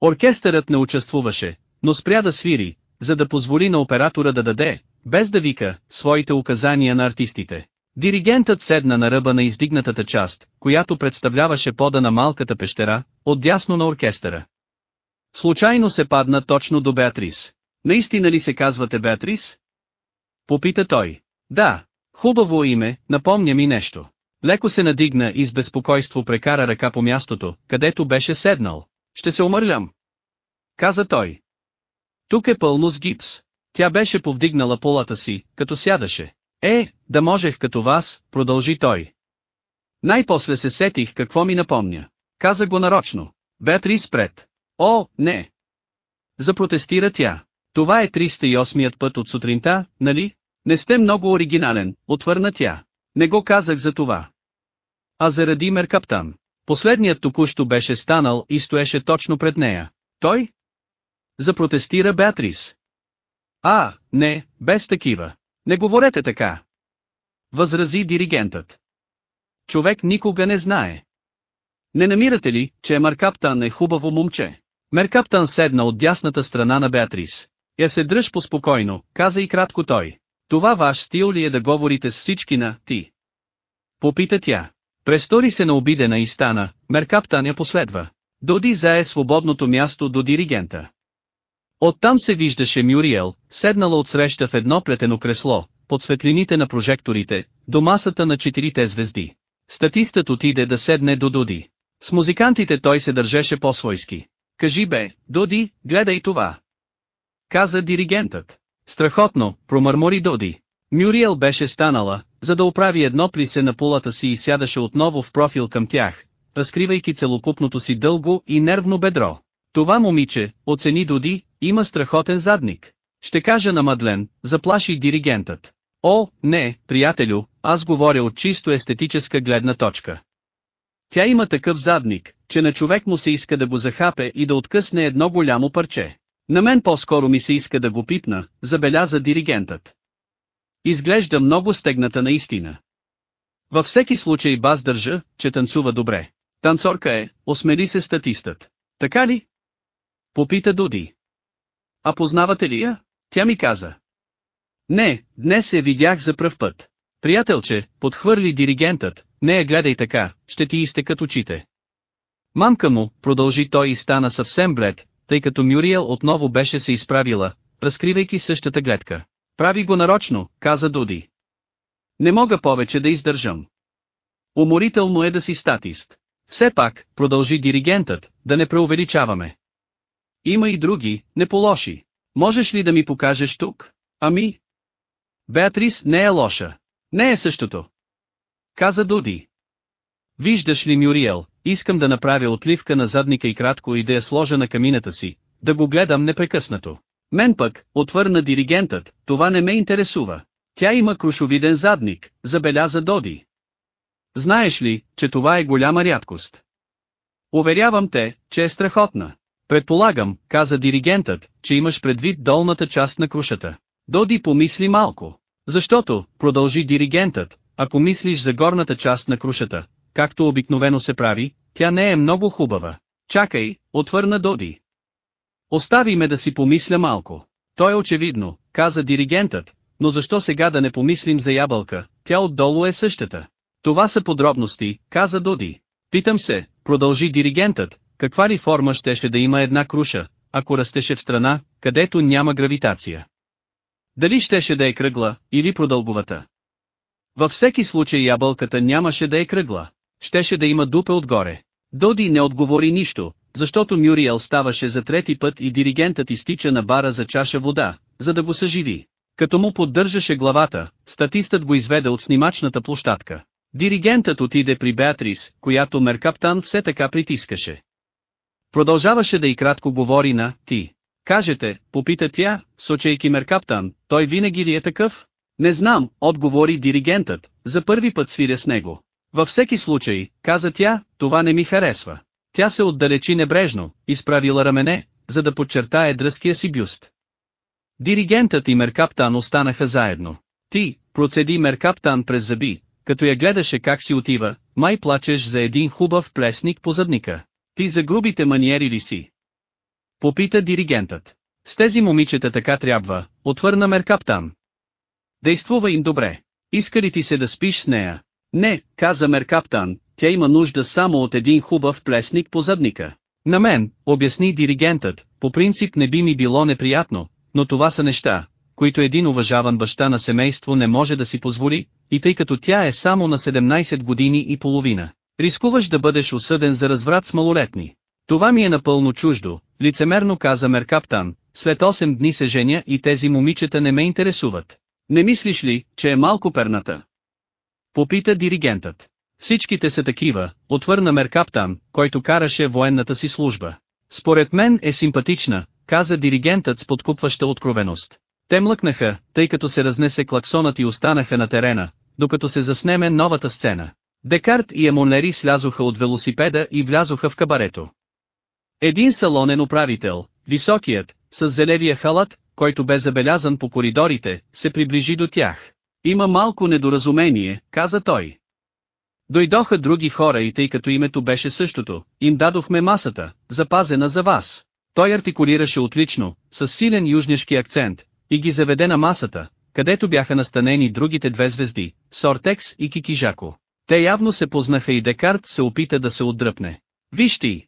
Оркестърът не участвуваше, но спря да свири, за да позволи на оператора да даде, без да вика, своите указания на артистите. Диригентът седна на ръба на издигнатата част, която представляваше пода на малката пещера, отдясно на оркестъра. Случайно се падна точно до Беатрис. Наистина ли се казвате Беатрис? Попита той. Да, хубаво име, напомня ми нещо. Леко се надигна и с безпокойство прекара ръка по мястото, където беше седнал. Ще се умърлям. Каза той. Тук е пълно с гипс. Тя беше повдигнала полата си, като сядаше. Е, да можех като вас, продължи той. Най-после се сетих какво ми напомня. Каза го нарочно. Беатрис пред. О, не! Запротестира тя. Това е 308-ят път от сутринта, нали? Не сте много оригинален, отвърна тя. Не го казах за това. А заради Меркаптан. Последният току-що беше станал и стоеше точно пред нея. Той? Запротестира Беатрис. А, не, без такива. Не говорете така. Възрази диригентът. Човек никога не знае. Не намирате ли, че Маркаптан е хубаво момче? Меркаптан седна от дясната страна на Беатрис. Я се дръж поспокойно, каза и кратко той. Това ваш стил ли е да говорите с всички на «ти»? Попита тя. Престори се на обидена и стана, Меркаптан я последва. Доди зае свободното място до диригента. Оттам се виждаше Мюриел, седнала отсреща в едно плетено кресло, под светлините на прожекторите, до масата на четирите звезди. Статистът отиде да седне до Доди. С музикантите той се държеше по-свойски. Кажи бе, Доди, гледай това. Каза диригентът. Страхотно, промърмори Доди. Мюриел беше станала, за да оправи едно плисе на пулата си и сядаше отново в профил към тях, разкривайки целокупното си дълго и нервно бедро. Това момиче, оцени Доди, има страхотен задник. Ще кажа на Мадлен, заплаши диригентът. О, не, приятелю, аз говоря от чисто естетическа гледна точка. Тя има такъв задник, че на човек му се иска да го захапе и да откъсне едно голямо парче. На мен по-скоро ми се иска да го пипна, забеляза диригентът. Изглежда много стегната наистина. Във всеки случай баз държа, че танцува добре. Танцорка е, осмели се статистът. Така ли? Попита Дуди. А познавате ли я? Тя ми каза. Не, днес се видях за пръв път. Приятелче, подхвърли диригентът, не я гледай така, ще ти изтекат очите. Мамка му, продължи той и стана съвсем блед, тъй като Мюриел отново беше се изправила, разкривайки същата гледка. Прави го нарочно, каза Дуди. Не мога повече да издържам. Уморително е да си статист. Все пак, продължи диригентът, да не преувеличаваме. Има и други, не по-лоши. Можеш ли да ми покажеш тук? Ами? Беатрис не е лоша. Не е същото. Каза Дуди. Виждаш ли Мюриел, искам да направя отливка на задника и кратко и да я сложа на камината си, да го гледам непрекъснато. Мен пък, отвърна диригентът, това не ме интересува. Тя има крушовиден задник, забеляза Доди. Знаеш ли, че това е голяма рядкост? Уверявам те, че е страхотна. Предполагам, каза диригентът, че имаш предвид долната част на крушата. Доди помисли малко. Защото, продължи диригентът, ако мислиш за горната част на крушата, както обикновено се прави, тя не е много хубава. Чакай, отвърна Доди. Остави ме да си помисля малко. Той е очевидно, каза диригентът, но защо сега да не помислим за ябълка, тя отдолу е същата. Това са подробности, каза Доди. Питам се, продължи диригентът, каква ли форма щеше да има една круша, ако растеше в страна, където няма гравитация. Дали щеше да е кръгла, или продълговата. Във всеки случай ябълката нямаше да е кръгла, щеше да има дупе отгоре. Доди не отговори нищо, защото Мюриел ставаше за трети път и диригентът изтича на бара за чаша вода, за да го съживи. Като му поддържаше главата, статистът го изведе от снимачната площадка. Диригентът отиде при Беатрис, която Меркаптан все така притискаше. Продължаваше да и кратко говори на «ти». Кажете, попита тя, сочейки Меркаптан, той винаги ли е такъв? Не знам, отговори диригентът, за първи път свиря с него. Във всеки случай, каза тя, това не ми харесва. Тя се отдалечи небрежно, изправила рамене, за да подчертае дръзкия си бюст. Диригентът и Меркаптан останаха заедно. Ти, процеди Меркаптан през зъби, като я гледаше как си отива, май плачеш за един хубав плесник по задника. Ти за грубите маниери ли си? Попита диригентът. С тези момичета така трябва, отвърна Меркаптан. Действува им добре. Иска ли ти се да спиш с нея? Не, каза Меркаптан, тя има нужда само от един хубав плесник по задника. На мен, обясни диригентът, по принцип не би ми било неприятно, но това са неща, които един уважаван баща на семейство не може да си позволи, и тъй като тя е само на 17 години и половина, рискуваш да бъдеш осъден за разврат с малолетни. Това ми е напълно чуждо, лицемерно каза Меркаптан, след 8 дни се женя и тези момичета не ме интересуват. Не мислиш ли, че е малко перната? Попита диригентът. Всичките са такива, отвърна Меркаптан, който караше военната си служба. Според мен е симпатична, каза диригентът с подкупваща откровеност. Те млъкнаха, тъй като се разнесе клаксонът и останаха на терена, докато се заснеме новата сцена. Декарт и Емонери слязоха от велосипеда и влязоха в кабарето. Един салонен управител, високият, с зелевия халат, който бе забелязан по коридорите, се приближи до тях. Има малко недоразумение, каза той. Дойдоха други хора и тъй като името беше същото, им дадохме масата, запазена за вас. Той артикулираше отлично, с силен южняшки акцент, и ги заведе на масата, където бяха настанени другите две звезди, Сортекс и Кикижако. Те явно се познаха и Декарт се опита да се отдръпне. Виж ти!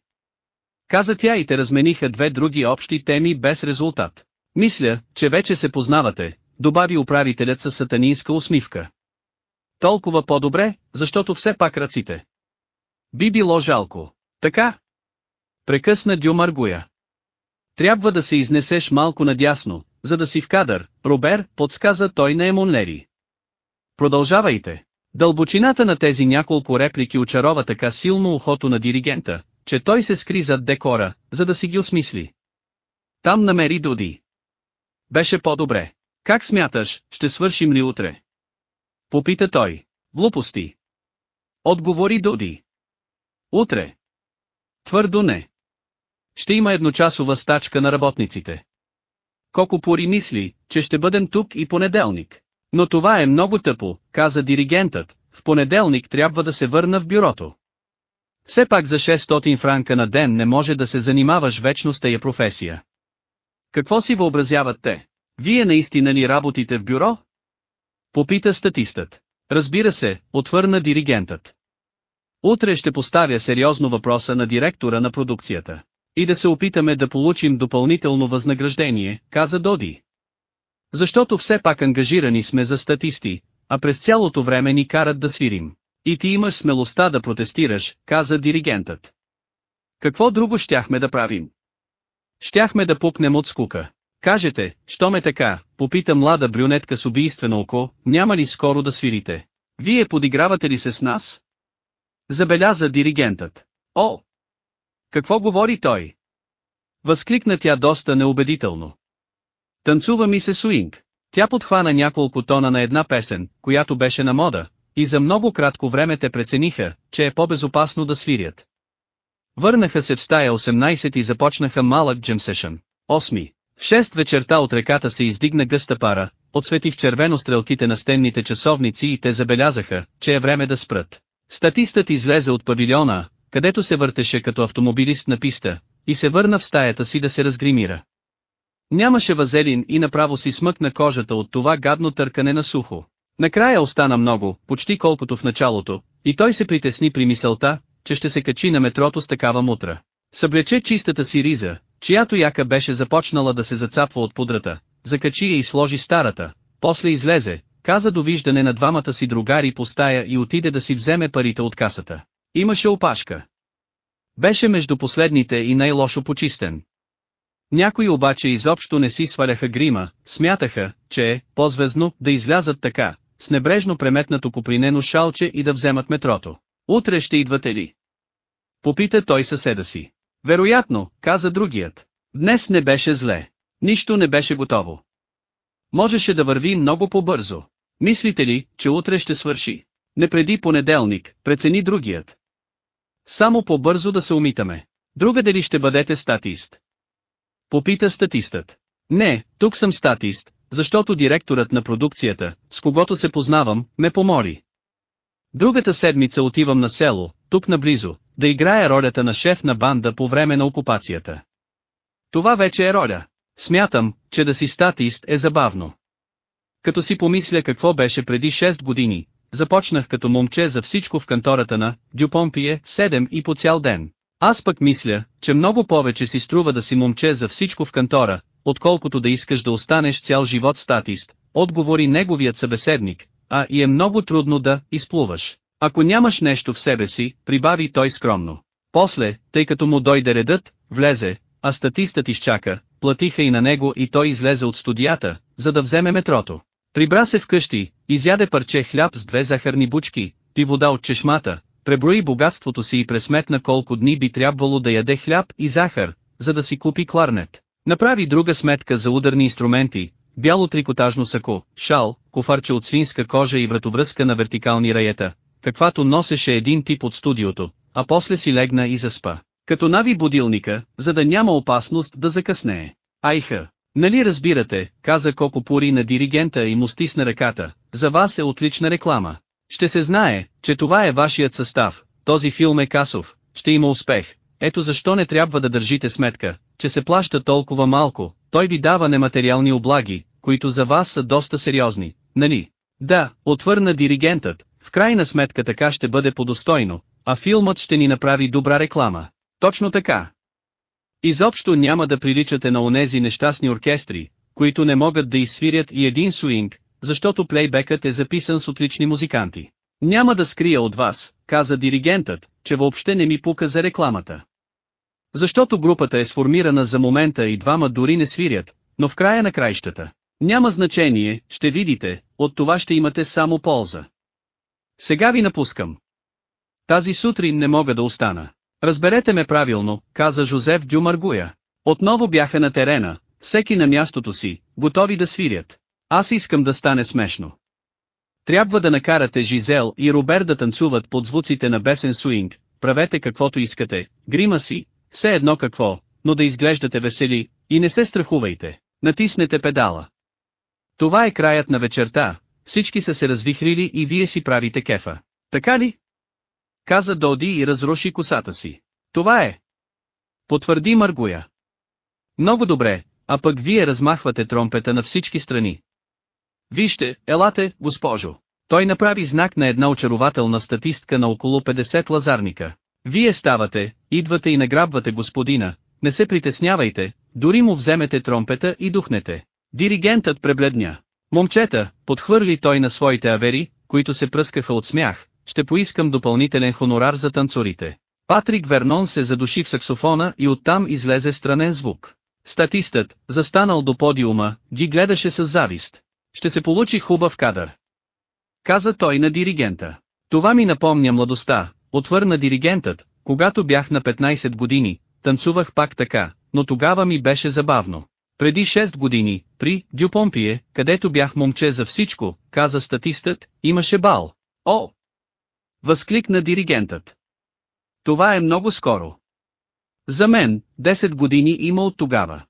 Каза тя и те размениха две други общи теми без резултат. Мисля, че вече се познавате, добави управителят със сатанинска усмивка. Толкова по-добре, защото все пак ръците. Би било жалко. Така? Прекъсна Дю Маргуя. Трябва да се изнесеш малко надясно, за да си в кадър, Робер, подсказа той на Емонлери. Продължавайте. Дълбочината на тези няколко реплики очарова така силно ухото на диригента, че той се скри зад декора, за да си ги осмисли. Там намери Дуди. Беше по-добре. Как смяташ, ще свършим ли утре? Попита той. Глупости. Отговори Дуди. Утре. Твърдо не. Ще има едночасова стачка на работниците. Коко пори мисли, че ще бъдем тук и понеделник. Но това е много тъпо, каза диригентът, в понеделник трябва да се върна в бюрото. Все пак за 600 франка на ден не може да се занимаваш вечно с тая професия. Какво си въобразяват те? Вие наистина ли работите в бюро? Попита статистът. Разбира се, отвърна диригентът. Утре ще поставя сериозно въпроса на директора на продукцията. И да се опитаме да получим допълнително възнаграждение, каза Доди. Защото все пак ангажирани сме за статисти, а през цялото време ни карат да свирим. И ти имаш смелостта да протестираш, каза диригентът. Какво друго щяхме да правим? Щяхме да пукнем от скука. Кажете, що ме така, попита млада брюнетка с убийствено око, няма ли скоро да свирите? Вие подигравате ли се с нас? Забеляза диригентът. О! Какво говори той? Възкликна тя доста неубедително. Танцува ми се суинг. Тя подхвана няколко тона на една песен, която беше на мода, и за много кратко време те прецениха, че е по-безопасно да свирят. Върнаха се в стая 18 и започнаха малък джемсешън. 8. В 6 вечерта от реката се издигна гъста пара, отсвети в червено стрелките на стенните часовници и те забелязаха, че е време да спрат. Статистът излезе от павилиона, където се въртеше като автомобилист на писта, и се върна в стаята си да се разгримира. Нямаше вазелин и направо си смъкна кожата от това гадно търкане на сухо. Накрая остана много, почти колкото в началото, и той се притесни при мисълта, че ще се качи на метрото с такава мутра. Съблече чистата си риза, чиято яка беше започнала да се зацапва от пудрата, закачи я и сложи старата, после излезе, каза довиждане на двамата си другари по стая и отиде да си вземе парите от касата. Имаше опашка. Беше между последните и най-лошо почистен. Някои обаче изобщо не си сваляха грима, смятаха, че е по-звездно да излязат така, с небрежно преметнато попринено шалче и да вземат метрото. Утре ще идвате ли? Попита той съседа си. Вероятно, каза другият. Днес не беше зле. Нищо не беше готово. Можеше да върви много по-бързо. Мислите ли, че утре ще свърши? Не преди понеделник, прецени другият. Само по-бързо да се умитаме. Друга дали ще бъдете статист? Попита статистът. Не, тук съм статист, защото директорът на продукцията, с когото се познавам, ме помори. Другата седмица отивам на село, тук наблизо, да играя ролята на шеф на банда по време на окупацията. Това вече е роля. Смятам, че да си статист е забавно. Като си помисля какво беше преди 6 години, започнах като момче за всичко в кантората на Дюпомпие, 7 и по цял ден. Аз пък мисля, че много повече си струва да си момче за всичко в кантора, отколкото да искаш да останеш цял живот статист, отговори неговият събеседник, а и е много трудно да изплуваш. Ако нямаш нещо в себе си, прибави той скромно. После, тъй като му дойде редът, влезе, а статистът изчака, платиха и на него и той излезе от студията, за да вземе метрото. Прибра се вкъщи, изяде парче хляб с две захарни бучки, пи вода от чешмата, преброи богатството си и пресметна колко дни би трябвало да яде хляб и захар, за да си купи кларнет. Направи друга сметка за ударни инструменти, бяло трикотажно сако, шал, кофарче от свинска кожа и вратовръзка на вертикални раета, каквато носеше един тип от студиото, а после си легна и заспа. Като нави будилника, за да няма опасност да закъснее. Айха, нали разбирате, каза Коко Пури на диригента и му стисна ръката, за вас е отлична реклама. Ще се знае, че това е вашият състав, този филм е касов, ще има успех. Ето защо не трябва да държите сметка, че се плаща толкова малко, той ви дава нематериални облаги, които за вас са доста сериозни, нали? Да, отвърна диригентът, в крайна сметка така ще бъде подостойно, а филмът ще ни направи добра реклама. Точно така. Изобщо няма да приличате на онези нещастни оркестри, които не могат да изсвирят и един суинг, защото плейбекът е записан с отлични музиканти. Няма да скрия от вас, каза диригентът, че въобще не ми пука за рекламата. Защото групата е сформирана за момента и двама дори не свирят, но в края на краищата. Няма значение, ще видите, от това ще имате само полза. Сега ви напускам. Тази сутрин не мога да остана. Разберете ме правилно, каза Жозеф Дюмаргуя. Отново бяха на терена, всеки на мястото си, готови да свирят. Аз искам да стане смешно. Трябва да накарате Жизел и Робер да танцуват под звуците на бесен суинг, правете каквото искате, грима си, все едно какво, но да изглеждате весели, и не се страхувайте, натиснете педала. Това е краят на вечерта, всички са се развихрили и вие си правите кефа. Така ли? Каза Доди и разруши косата си. Това е. Потвърди Маргуя. Много добре, а пък вие размахвате тромпета на всички страни. Вижте, елате, госпожо. Той направи знак на една очарователна статистка на около 50 лазарника. Вие ставате, идвате и награбвате господина, не се притеснявайте, дори му вземете тромпета и духнете. Диригентът пребледня. Момчета, подхвърли той на своите авери, които се пръскаха от смях, ще поискам допълнителен хонорар за танцорите. Патрик Вернон се задуши в саксофона и оттам излезе странен звук. Статистът, застанал до подиума, ги гледаше с завист. Ще се получи хубав кадър. Каза той на диригента. Това ми напомня младостта, отвърна диригентът, когато бях на 15 години, танцувах пак така, но тогава ми беше забавно. Преди 6 години, при Дюпомпие, където бях момче за всичко, каза статистът, имаше бал. О! Възкликна диригентът. Това е много скоро. За мен, 10 години има от тогава.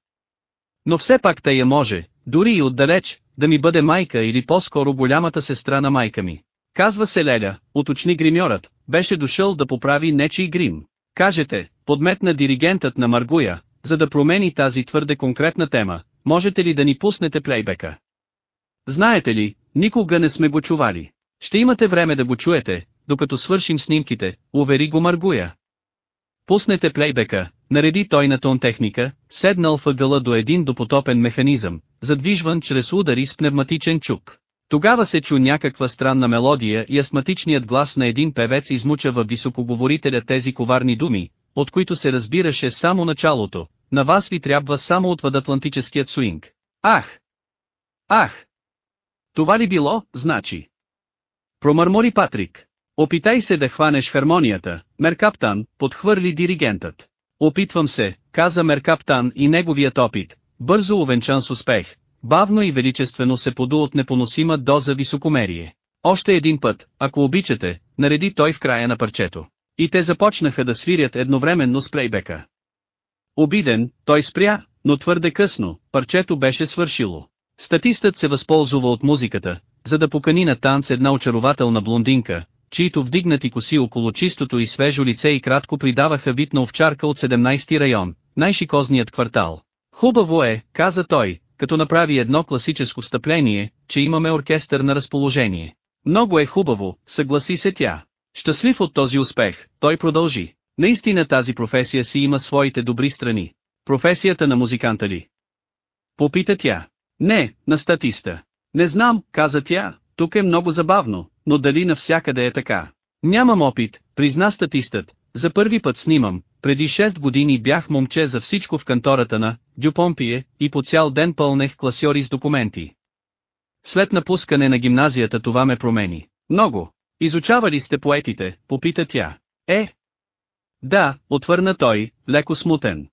Но все пак тая може, дори и отдалеч, да ми бъде майка или по-скоро голямата сестра на майка ми. Казва се Леля, уточни гримьорът, беше дошъл да поправи нечий грим. Кажете, подметна диригентът на Маргуя, за да промени тази твърде конкретна тема, можете ли да ни пуснете плейбека? Знаете ли, никога не сме го чували. Ще имате време да го чуете, докато свършим снимките, увери го Маргуя. Пуснете плейбека, нареди той на тон техника, седнал въгъла до един допотопен механизъм, задвижван чрез удари с пневматичен чук. Тогава се чу някаква странна мелодия и астматичният глас на един певец измуча във високоговорителя тези коварни думи, от които се разбираше само началото, на вас ви трябва само отвъд Атлантическият суинг. Ах! Ах! Това ли било, значи? Промърмори Патрик. Опитай се да хванеш хармонията, Меркаптан, подхвърли диригентът. Опитвам се, каза Меркаптан и неговият опит, бързо увенчан с успех, бавно и величествено се поду от непоносима доза високомерие. Още един път, ако обичате, нареди той в края на парчето. И те започнаха да свирят едновременно с плейбека. Обиден, той спря, но твърде късно, парчето беше свършило. Статистът се възползва от музиката, за да покани на танц една очарователна блондинка, чието вдигнати коси около чистото и свежо лице и кратко придаваха вид на овчарка от 17 ти район, най-шикозният квартал. Хубаво е, каза той, като направи едно класическо встъпление, че имаме оркестър на разположение. Много е хубаво, съгласи се тя. Щастлив от този успех, той продължи. Наистина тази професия си има своите добри страни. Професията на музиканта ли? Попита тя. Не, на статиста. Не знам, каза тя, тук е много забавно, но дали навсякъде е така. Нямам опит, призна статистът, за първи път снимам, преди 6 години бях момче за всичко в кантората на Дюпомпие и по цял ден пълнех класьори с документи. След напускане на гимназията това ме промени. Много. Изучавали сте поетите, попита тя. Е? Да, отвърна той, леко смутен.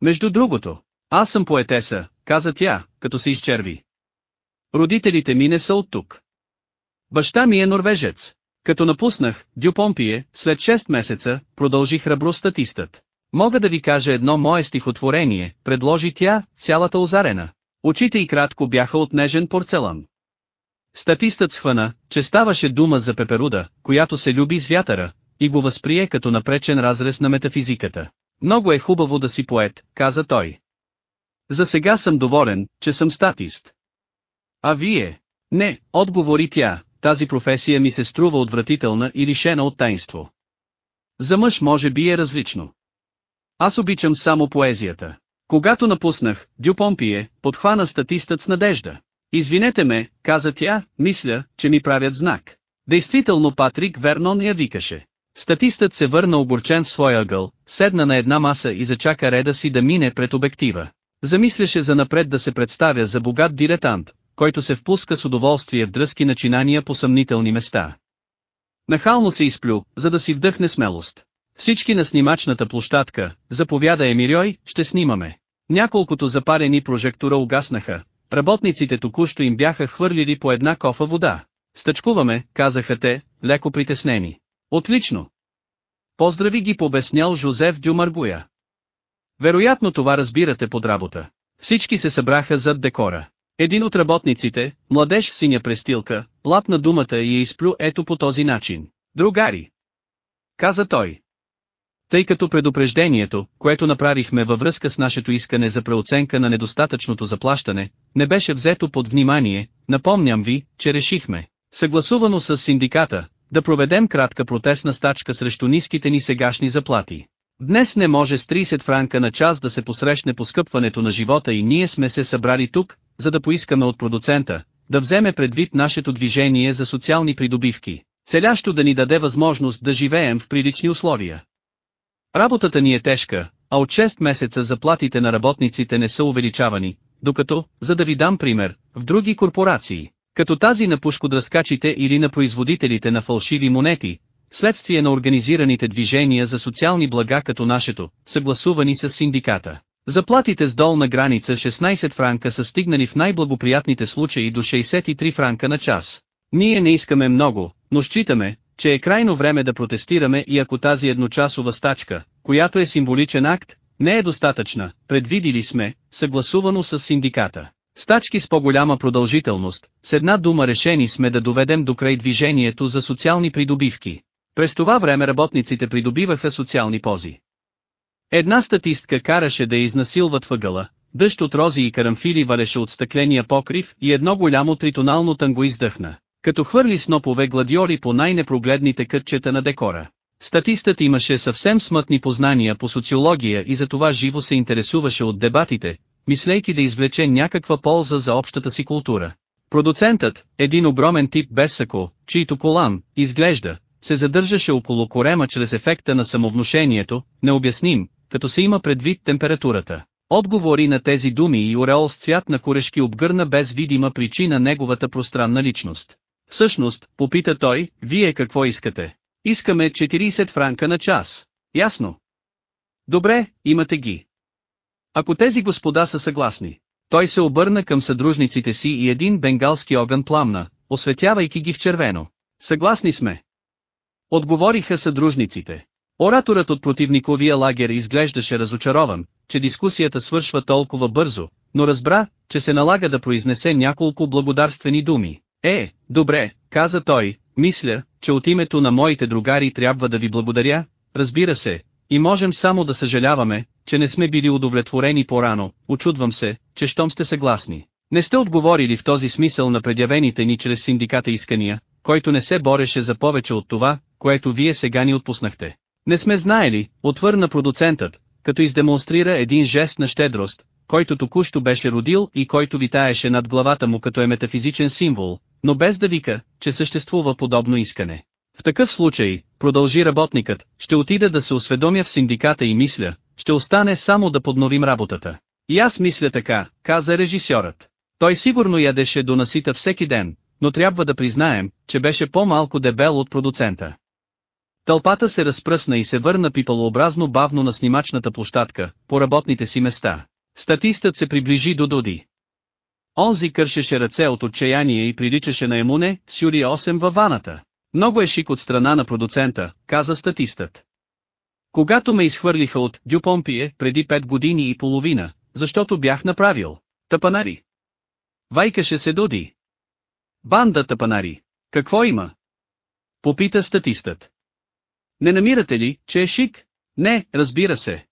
Между другото, аз съм поетеса, каза тя, като се изчерви. Родителите ми не са от тук. Баща ми е норвежец. Като напуснах, Дюпомпие, след 6 месеца, продължи храбро статистът. Мога да ви кажа едно мое стихотворение, предложи тя, цялата озарена. Очите и кратко бяха от нежен порцелан. Статистът схвана, че ставаше дума за пеперуда, която се люби с вятъра, и го възприе като напречен разрез на метафизиката. Много е хубаво да си поет, каза той. За сега съм доволен, че съм статист. А вие? Не, отговори тя, тази професия ми се струва отвратителна и лишена от тайнство. За мъж може би е различно. Аз обичам само поезията. Когато напуснах, Дюпомпие, подхвана статистът с надежда. Извинете ме, каза тя, мисля, че ми правят знак. Действително Патрик Вернон я викаше. Статистът се върна огорчен в своя ъгъл, седна на една маса и зачака реда си да мине пред обектива. Замисляше за напред да се представя за богат дилетант, който се впуска с удоволствие в дръзки начинания по съмнителни места. Нахално се изплю, за да си вдъхне смелост. Всички на снимачната площадка, заповяда Емирьой, ще снимаме. Няколкото запарени прожектора угаснаха, работниците току-що им бяха хвърлили по една кофа вода. Стъчкуваме, казаха те, леко притеснени. Отлично! Поздрави ги побеснял Жозеф Дюмаргуя. Вероятно това разбирате под работа. Всички се събраха зад декора. Един от работниците, младеж в синя престилка, лапна думата и я изплю ето по този начин. Другари! Каза той. Тъй като предупреждението, което направихме във връзка с нашето искане за преоценка на недостатъчното заплащане, не беше взето под внимание, напомням ви, че решихме, съгласувано с синдиката, да проведем кратка протестна стачка срещу ниските ни сегашни заплати. Днес не може с 30 франка на час да се посрещне поскъпването на живота и ние сме се събрали тук, за да поискаме от продуцента, да вземе предвид нашето движение за социални придобивки, целящо да ни даде възможност да живеем в прилични условия. Работата ни е тежка, а от 6 месеца заплатите на работниците не са увеличавани, докато, за да ви дам пример, в други корпорации, като тази на пушкодръскачите или на производителите на фалшиви монети, следствие на организираните движения за социални блага като нашето, съгласувани с синдиката. Заплатите с долна граница 16 франка са стигнали в най-благоприятните случаи до 63 франка на час. Ние не искаме много, но считаме, че е крайно време да протестираме и ако тази едночасова стачка, която е символичен акт, не е достатъчна, предвидили сме, съгласувано с синдиката. Стачки с по-голяма продължителност, с една дума решени сме да доведем до край движението за социални придобивки. През това време работниците придобиваха социални пози. Една статистка караше да я изнасилват въгъла, дъжд от рози и карамфили валеше от стъкления покрив и едно голямо тритонално танго издъхна, като хвърли снопове гладиори по най-непрогледните кътчета на декора. Статистът имаше съвсем смътни познания по социология и затова живо се интересуваше от дебатите, мислейки да извлече някаква полза за общата си култура. Продуцентът, един огромен тип без сако, чийто колан, изглежда, се задържаше около корема чрез ефекта на самовнушението, необясним, като се има предвид температурата. Отговори на тези думи и ореол с цвят на корешки обгърна без видима причина неговата пространна личност. Всъщност, попита той, вие какво искате? Искаме 40 франка на час. Ясно. Добре, имате ги. Ако тези господа са съгласни. Той се обърна към съдружниците си и един бенгалски огън пламна, осветявайки ги в червено. Съгласни сме. Отговориха съдружниците. Ораторът от противниковия лагер изглеждаше разочарован, че дискусията свършва толкова бързо, но разбра, че се налага да произнесе няколко благодарствени думи. Е, добре, каза той, мисля, че от името на моите другари трябва да ви благодаря, разбира се, и можем само да съжаляваме, че не сме били удовлетворени по-рано, очудвам се, че щом сте съгласни. Не сте отговорили в този смисъл на предявените ни чрез синдиката искания, който не се бореше за повече от това, което вие сега ни отпуснахте. Не сме знаели, отвърна продуцентът, като издемонстрира един жест на щедрост, който току-що беше родил и който витаеше над главата му като е метафизичен символ, но без да вика, че съществува подобно искане. В такъв случай, продължи работникът, ще отида да се осведомя в синдиката и мисля, ще остане само да подновим работата. И аз мисля така, каза режисьорът. Той сигурно ядеше до насита всеки ден, но трябва да признаем, че беше по-малко дебел от продуцента. Тълпата се разпръсна и се върна пипалообразно бавно на снимачната площадка, по работните си места. Статистът се приближи до Доди. Онзи кършеше ръце от отчаяние и приличаше на Емуне, Сюри 8 във ваната. Много е шик от страна на продуцента, каза статистът. Когато ме изхвърлиха от Дюпомпие преди 5 години и половина, защото бях направил тъпанари. Вайкаше се Доди. Банда тъпанари. Какво има? Попита статистът. Не намирате ли, че е шик? Не, разбира се.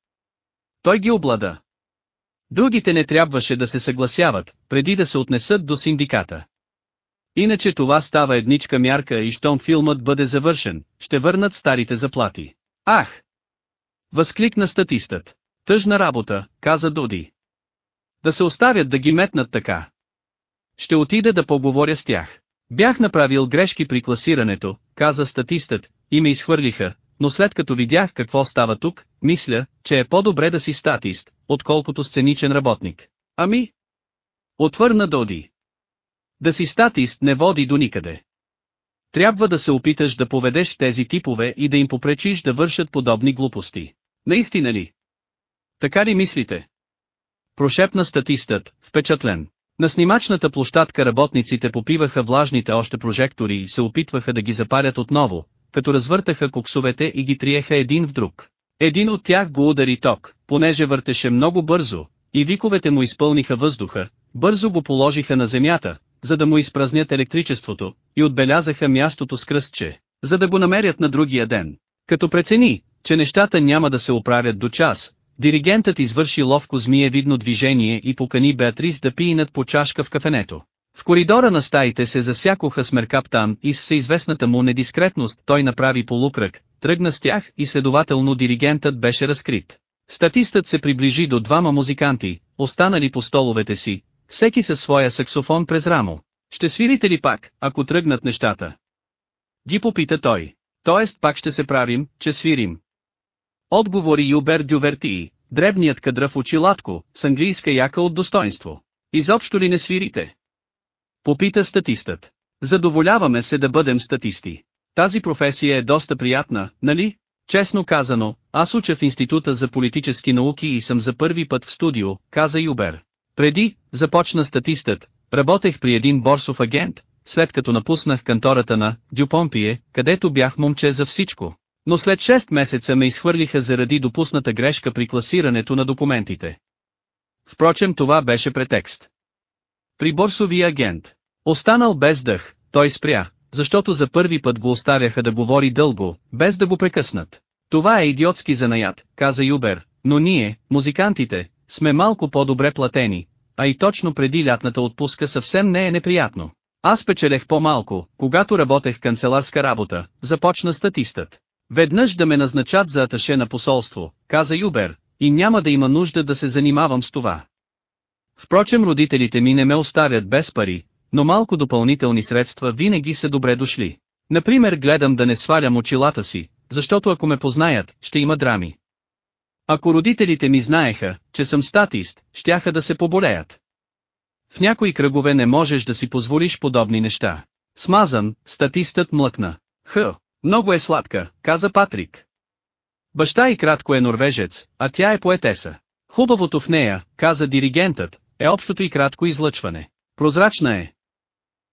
Той ги облада. Другите не трябваше да се съгласяват, преди да се отнесат до синдиката. Иначе това става едничка мярка и щом филмът бъде завършен, ще върнат старите заплати. Ах! Възкликна статистът. Тъжна работа, каза Дуди. Да се оставят да ги метнат така. Ще отида да поговоря с тях. Бях направил грешки при класирането, каза статистът, и ме изхвърлиха, но след като видях какво става тук, мисля, че е по-добре да си статист, отколкото сценичен работник. Ами? Отвърна Доди. Да си статист не води до никъде. Трябва да се опиташ да поведеш тези типове и да им попречиш да вършат подобни глупости. Наистина ли? Така ли мислите? Прошепна статистът, впечатлен. На снимачната площадка работниците попиваха влажните още прожектори и се опитваха да ги запалят отново, като развъртаха коксовете и ги триеха един в друг. Един от тях го удари ток, понеже въртеше много бързо, и виковете му изпълниха въздуха, бързо го положиха на земята, за да му изпразнят електричеството, и отбелязаха мястото с кръстче, за да го намерят на другия ден. Като прецени, че нещата няма да се оправят до час, диригентът извърши ловко змиевидно движение и покани Беатрис да пиинат по чашка в кафенето. В коридора на стаите се засякоха с Меркаптан и с всеизвестната му недискретност той направи полукръг, тръгна с тях и следователно диригентът беше разкрит. Статистът се приближи до двама музиканти, останали по столовете си, всеки със своя саксофон през рамо. Ще свирите ли пак, ако тръгнат нещата? Ги попита той. Тоест пак ще се правим, че свирим. Отговори Юбер Дювертии, дребният кадръв очилатко, с английска яка от достоинство. Изобщо ли не свирите? Попита статистът. Задоволяваме се да бъдем статисти. Тази професия е доста приятна, нали? Честно казано, аз уча в Института за политически науки и съм за първи път в студио, каза Юбер. Преди, започна статистът, работех при един борсов агент, след като напуснах кантората на Дюпомпие, където бях момче за всичко. Но след 6 месеца ме изхвърлиха заради допусната грешка при класирането на документите. Впрочем това беше претекст. При борсовия агент. Останал без дъх, той спря, защото за първи път го оставяха да говори дълго, без да го прекъснат. Това е идиотски занаят, каза Юбер, но ние, музикантите, сме малко по-добре платени, а и точно преди лятната отпуска съвсем не е неприятно. Аз печелех по-малко, когато работех канцеларска работа, започна статистът. Веднъж да ме назначат за аташе на посолство, каза Юбер, и няма да има нужда да се занимавам с това. Впрочем родителите ми не ме оставят без пари, но малко допълнителни средства винаги са добре дошли. Например гледам да не свалям очилата си, защото ако ме познаят, ще има драми. Ако родителите ми знаеха, че съм статист, щяха да се поболеят. В някои кръгове не можеш да си позволиш подобни неща. Смазан, статистът млъкна. Х, много е сладка, каза Патрик. Баща и кратко е норвежец, а тя е поетеса. Хубавото в нея, каза диригентът, е общото и кратко излъчване. Прозрачна е.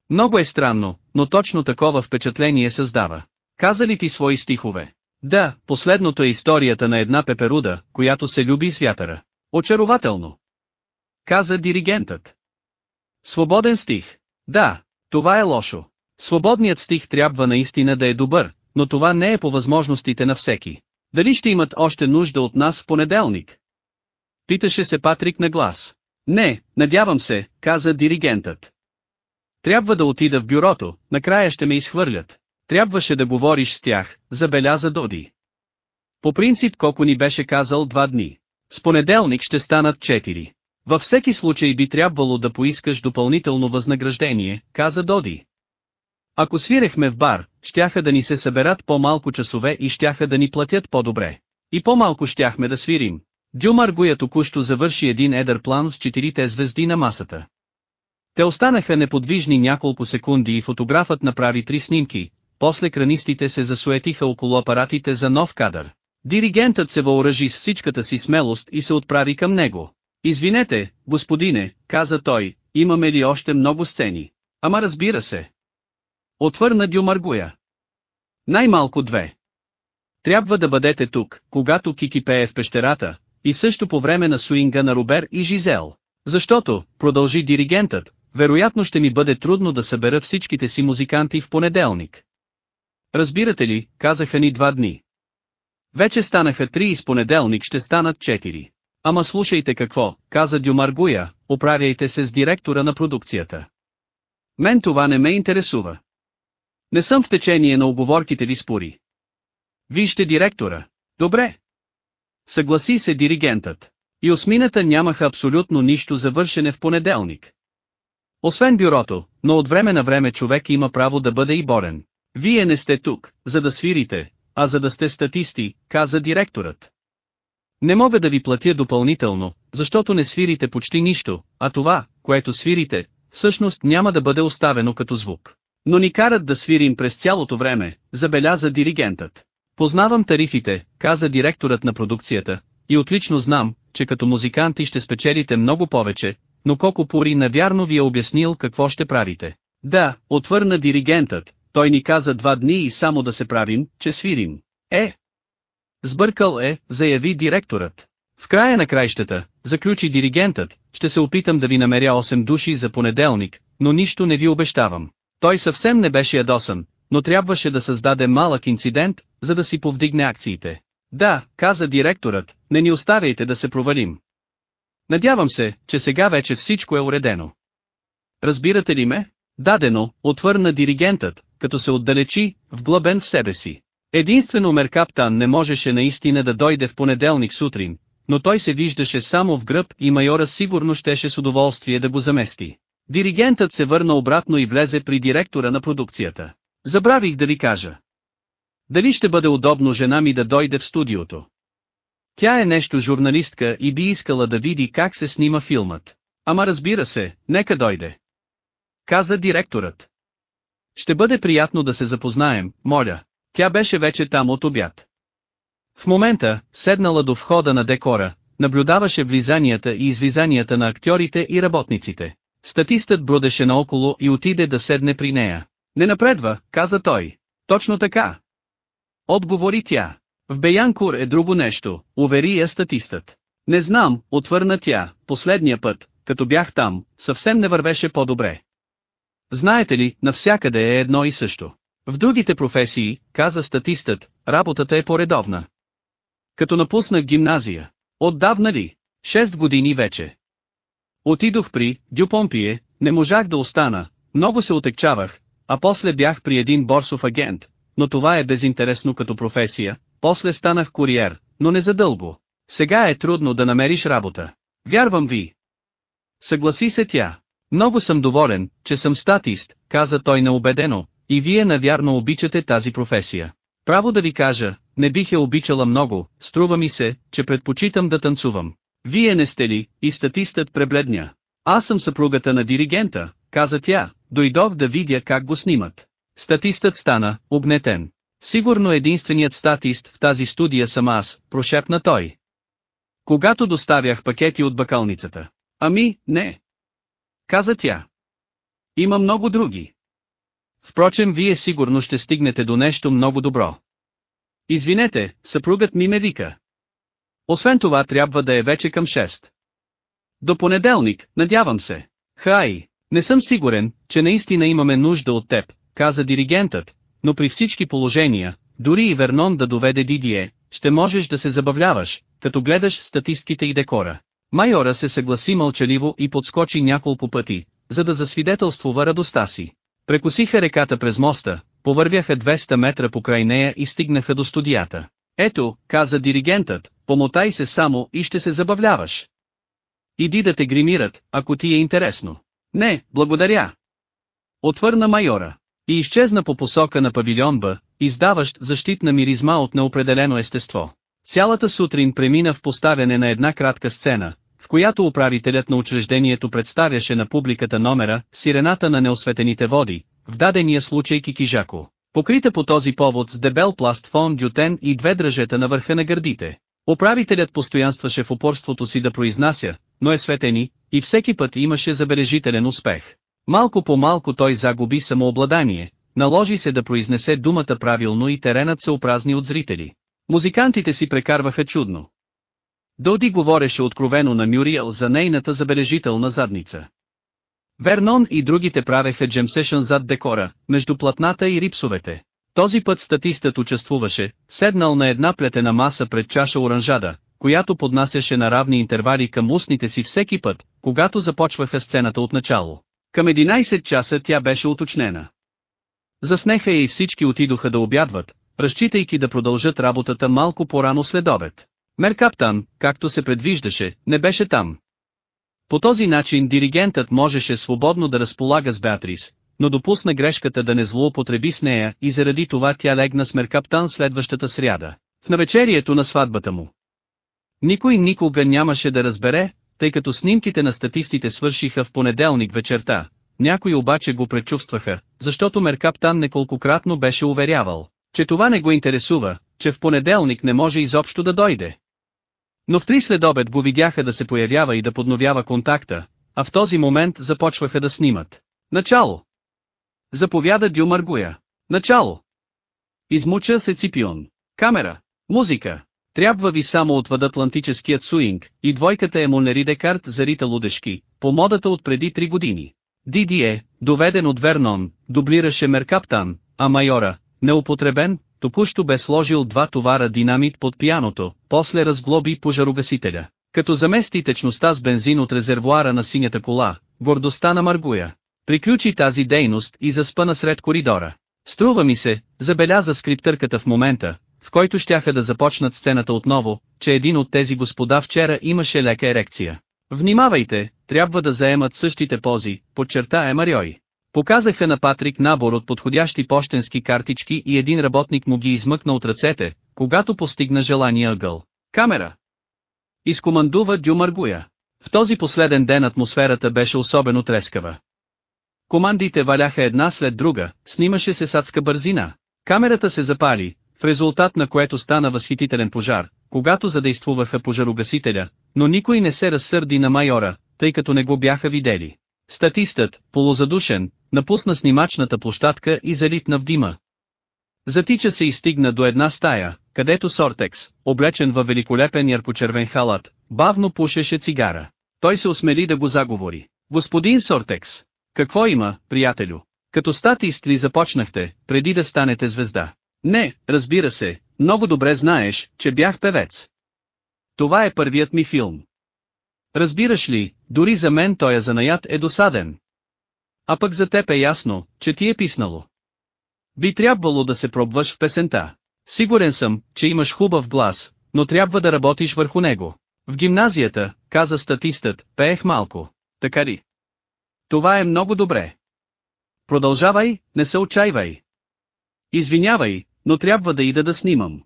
Много е странно, но точно такова впечатление създава. Каза ли ти свои стихове? Да, последното е историята на една пеперуда, която се люби с вятъра. Очарователно. Каза диригентът. Свободен стих. Да, това е лошо. Свободният стих трябва наистина да е добър, но това не е по възможностите на всеки. Дали ще имат още нужда от нас в понеделник? Питаше се Патрик на глас. Не, надявам се, каза диригентът. Трябва да отида в бюрото, накрая ще ме изхвърлят. Трябваше да говориш с тях, забеляза Доди. По принцип Коко ни беше казал два дни. С понеделник ще станат четири. Във всеки случай би трябвало да поискаш допълнително възнаграждение, каза Доди. Ако свирехме в бар, щяха да ни се съберат по-малко часове и щяха да ни платят по-добре. И по-малко щяхме да свирим. Дюмар Гуя току-що завърши един едър план с четирите звезди на масата. Те останаха неподвижни няколко секунди и фотографът направи три снимки, после кранистите се засуетиха около апаратите за нов кадър. Диригентът се въоръжи с всичката си смелост и се отправи към него. Извинете, господине, каза той, имаме ли още много сцени? Ама разбира се. Отвърна Дюмаргуя. Най-малко две. Трябва да бъдете тук, когато Кики пее в пещерата, и също по време на суинга на Робер и Жизел. Защото, продължи диригентът, вероятно ще ми бъде трудно да събера всичките си музиканти в понеделник. Разбирате ли, казаха ни два дни. Вече станаха три и с понеделник ще станат четири. Ама слушайте какво, каза Дюмаргуя, оправяйте се с директора на продукцията. Мен това не ме интересува. Не съм в течение на оговорките ви спори. Вижте директора. Добре. Съгласи се диригентът. И осмината нямаха абсолютно нищо за вършене в понеделник. Освен бюрото, но от време на време човек има право да бъде и борен. Вие не сте тук, за да свирите, а за да сте статисти, каза директорът. Не мога да ви платя допълнително, защото не свирите почти нищо, а това, което свирите, всъщност няма да бъде оставено като звук. Но ни карат да свирим през цялото време, забеляза диригентът. Познавам тарифите, каза директорът на продукцията, и отлично знам, че като музиканти ще спечелите много повече, но Коко Пури навярно ви е обяснил какво ще правите. Да, отвърна диригентът, той ни каза два дни и само да се правим, че свирим. Е! Сбъркал е, заяви директорът. В края на краищата, заключи диригентът, ще се опитам да ви намеря 8 души за понеделник, но нищо не ви обещавам. Той съвсем не беше ядосан, но трябваше да създаде малък инцидент, за да си повдигне акциите. Да, каза директорът, не ни оставяйте да се провалим. Надявам се, че сега вече всичко е уредено. Разбирате ли ме? Дадено, отвърна диригентът, като се отдалечи, вглъбен в себе си. Единствено Меркаптан не можеше наистина да дойде в понеделник сутрин, но той се виждаше само в гръб и майора сигурно щеше с удоволствие да го замести. Диригентът се върна обратно и влезе при директора на продукцията. Забравих да ви кажа. Дали ще бъде удобно жена ми да дойде в студиото? Тя е нещо журналистка и би искала да види как се снима филмът. Ама разбира се, нека дойде. Каза директорът. Ще бъде приятно да се запознаем, моля. Тя беше вече там от обяд. В момента, седнала до входа на декора, наблюдаваше влизанията и извизанията на актьорите и работниците. Статистът бродеше наоколо и отиде да седне при нея. Не напредва, каза той. Точно така. Отговори тя. В Беянкур е друго нещо, увери я статистът. Не знам, отвърна тя, последния път, като бях там, съвсем не вървеше по-добре. Знаете ли, навсякъде е едно и също. В другите професии, каза статистът, работата е поредовна. Като напуснах гимназия. Отдавна ли? Шест години вече. Отидох при Дюпомпие, не можах да остана, много се отекчавах, а после бях при един борсов агент, но това е безинтересно като професия, после станах куриер, но не задълго. Сега е трудно да намериш работа. Вярвам ви. Съгласи се тя. Много съм доволен, че съм статист, каза той неубедено, и вие навярно обичате тази професия. Право да ви кажа, не бих я обичала много, струва ми се, че предпочитам да танцувам. Вие не сте ли, и статистът пребледня. Аз съм съпругата на диригента, каза тя, дойдох да видя как го снимат. Статистът стана, обнетен. Сигурно единственият статист в тази студия съм аз, прошепна той. Когато доставях пакети от бакалницата. Ами, не. Каза тя. Има много други. Впрочем вие сигурно ще стигнете до нещо много добро. Извинете, съпругът ми ме вика. Освен това трябва да е вече към 6. До понеделник, надявам се. Хай, не съм сигурен, че наистина имаме нужда от теб, каза диригентът, но при всички положения, дори и Вернон да доведе Дидие, ще можеш да се забавляваш, като гледаш статистките и декора. Майора се съгласи мълчаливо и подскочи няколко пъти, за да засвидетелствува радостта си. Прекосиха реката през моста, повървяха 200 метра покрай нея и стигнаха до студията. Ето, каза диригентът, помотай се само и ще се забавляваш. Иди да те гримират, ако ти е интересно. Не, благодаря. Отвърна майора. И изчезна по посока на павилион Б, издаващ защитна миризма от неопределено естество. Цялата сутрин премина в поставяне на една кратка сцена, в която управителят на учреждението представяше на публиката номера «Сирената на неосветените води», в дадения случай Кикижако, покрита по този повод с дебел пласт фон дютен и две дръжета на върха на гърдите. Управителят постоянстваше в упорството си да произнася, но е светени, и всеки път имаше забележителен успех. Малко по малко той загуби самообладание, наложи се да произнесе думата правилно и теренът се опразни от зрители. Музикантите си прекарваха чудно. Доди говореше откровено на Мюриел за нейната забележителна задница. Вернон и другите правеха джемсешън зад декора, между платната и рипсовете. Този път статистът участвуваше, седнал на една плетена маса пред чаша оранжада, която поднасяше на равни интервали към устните си всеки път, когато започваха сцената от начало. Към 11 часа тя беше уточнена. Заснеха и всички отидоха да обядват, разчитайки да продължат работата малко по-рано след обед. Меркаптан, както се предвиждаше, не беше там. По този начин диригентът можеше свободно да разполага с Беатрис, но допусна грешката да не злоупотреби с нея и заради това тя легна с Меркаптан следващата сряда, в навечерието на сватбата му. Никой никога нямаше да разбере, тъй като снимките на статистите свършиха в понеделник вечерта, някои обаче го предчувстваха, защото Меркаптан неколкократно беше уверявал, че това не го интересува, че в понеделник не може изобщо да дойде. Но в три следобед го видяха да се появява и да подновява контакта, а в този момент започваха да снимат. Начало. Заповяда Дю Маргуя. Начало. Измуча се Ципион. Камера. Музика. Трябва ви само отвъд Атлантическият суинг, и двойката е Монери Декарт за Рита Лудешки, по модата от преди три години. Дидие, доведен от Вернон, дублираше Меркаптан, а майора, неупотребен, току-що бе сложил два товара динамит под пияното, после разглоби пожарогасителя. Като замести течността с бензин от резервуара на синята кола, гордостта на Маргуя. Приключи тази дейност и заспа насред коридора. Струва ми се, забеляза скриптърката в момента, в който щяха да започнат сцената отново, че един от тези господа вчера имаше лека ерекция. Внимавайте, трябва да заемат същите пози, подчерта Емариой. Показаха на Патрик набор от подходящи почтенски картички и един работник му ги измъкна от ръцете, когато постигна желания ъгъл. Камера! Изкомандува Дю Маргуя. В този последен ден атмосферата беше особено трескава. Командите валяха една след друга, снимаше се с адска бързина. Камерата се запали, в резултат на което стана възхитителен пожар, когато задействуваха пожарогасителя, но никой не се разсърди на майора, тъй като не го бяха видели. Статистът, полузадушен, напусна снимачната площадка и залитна в дима. Затича се и стигна до една стая, където Сортекс, облечен във великолепен яркочервен халат, бавно пушеше цигара. Той се осмели да го заговори. Господин Сортекс, какво има, приятелю? Като статист ли започнахте, преди да станете звезда? Не, разбира се, много добре знаеш, че бях певец. Това е първият ми филм. Разбираш ли, дори за мен тоя занаят е досаден. А пък за теб е ясно, че ти е писнало. Би трябвало да се пробваш в песента. Сигурен съм, че имаш хубав глас, но трябва да работиш върху него. В гимназията, каза статистът, пеех малко. Така ли? Това е много добре. Продължавай, не се отчаивай. Извинявай, но трябва да ида да снимам.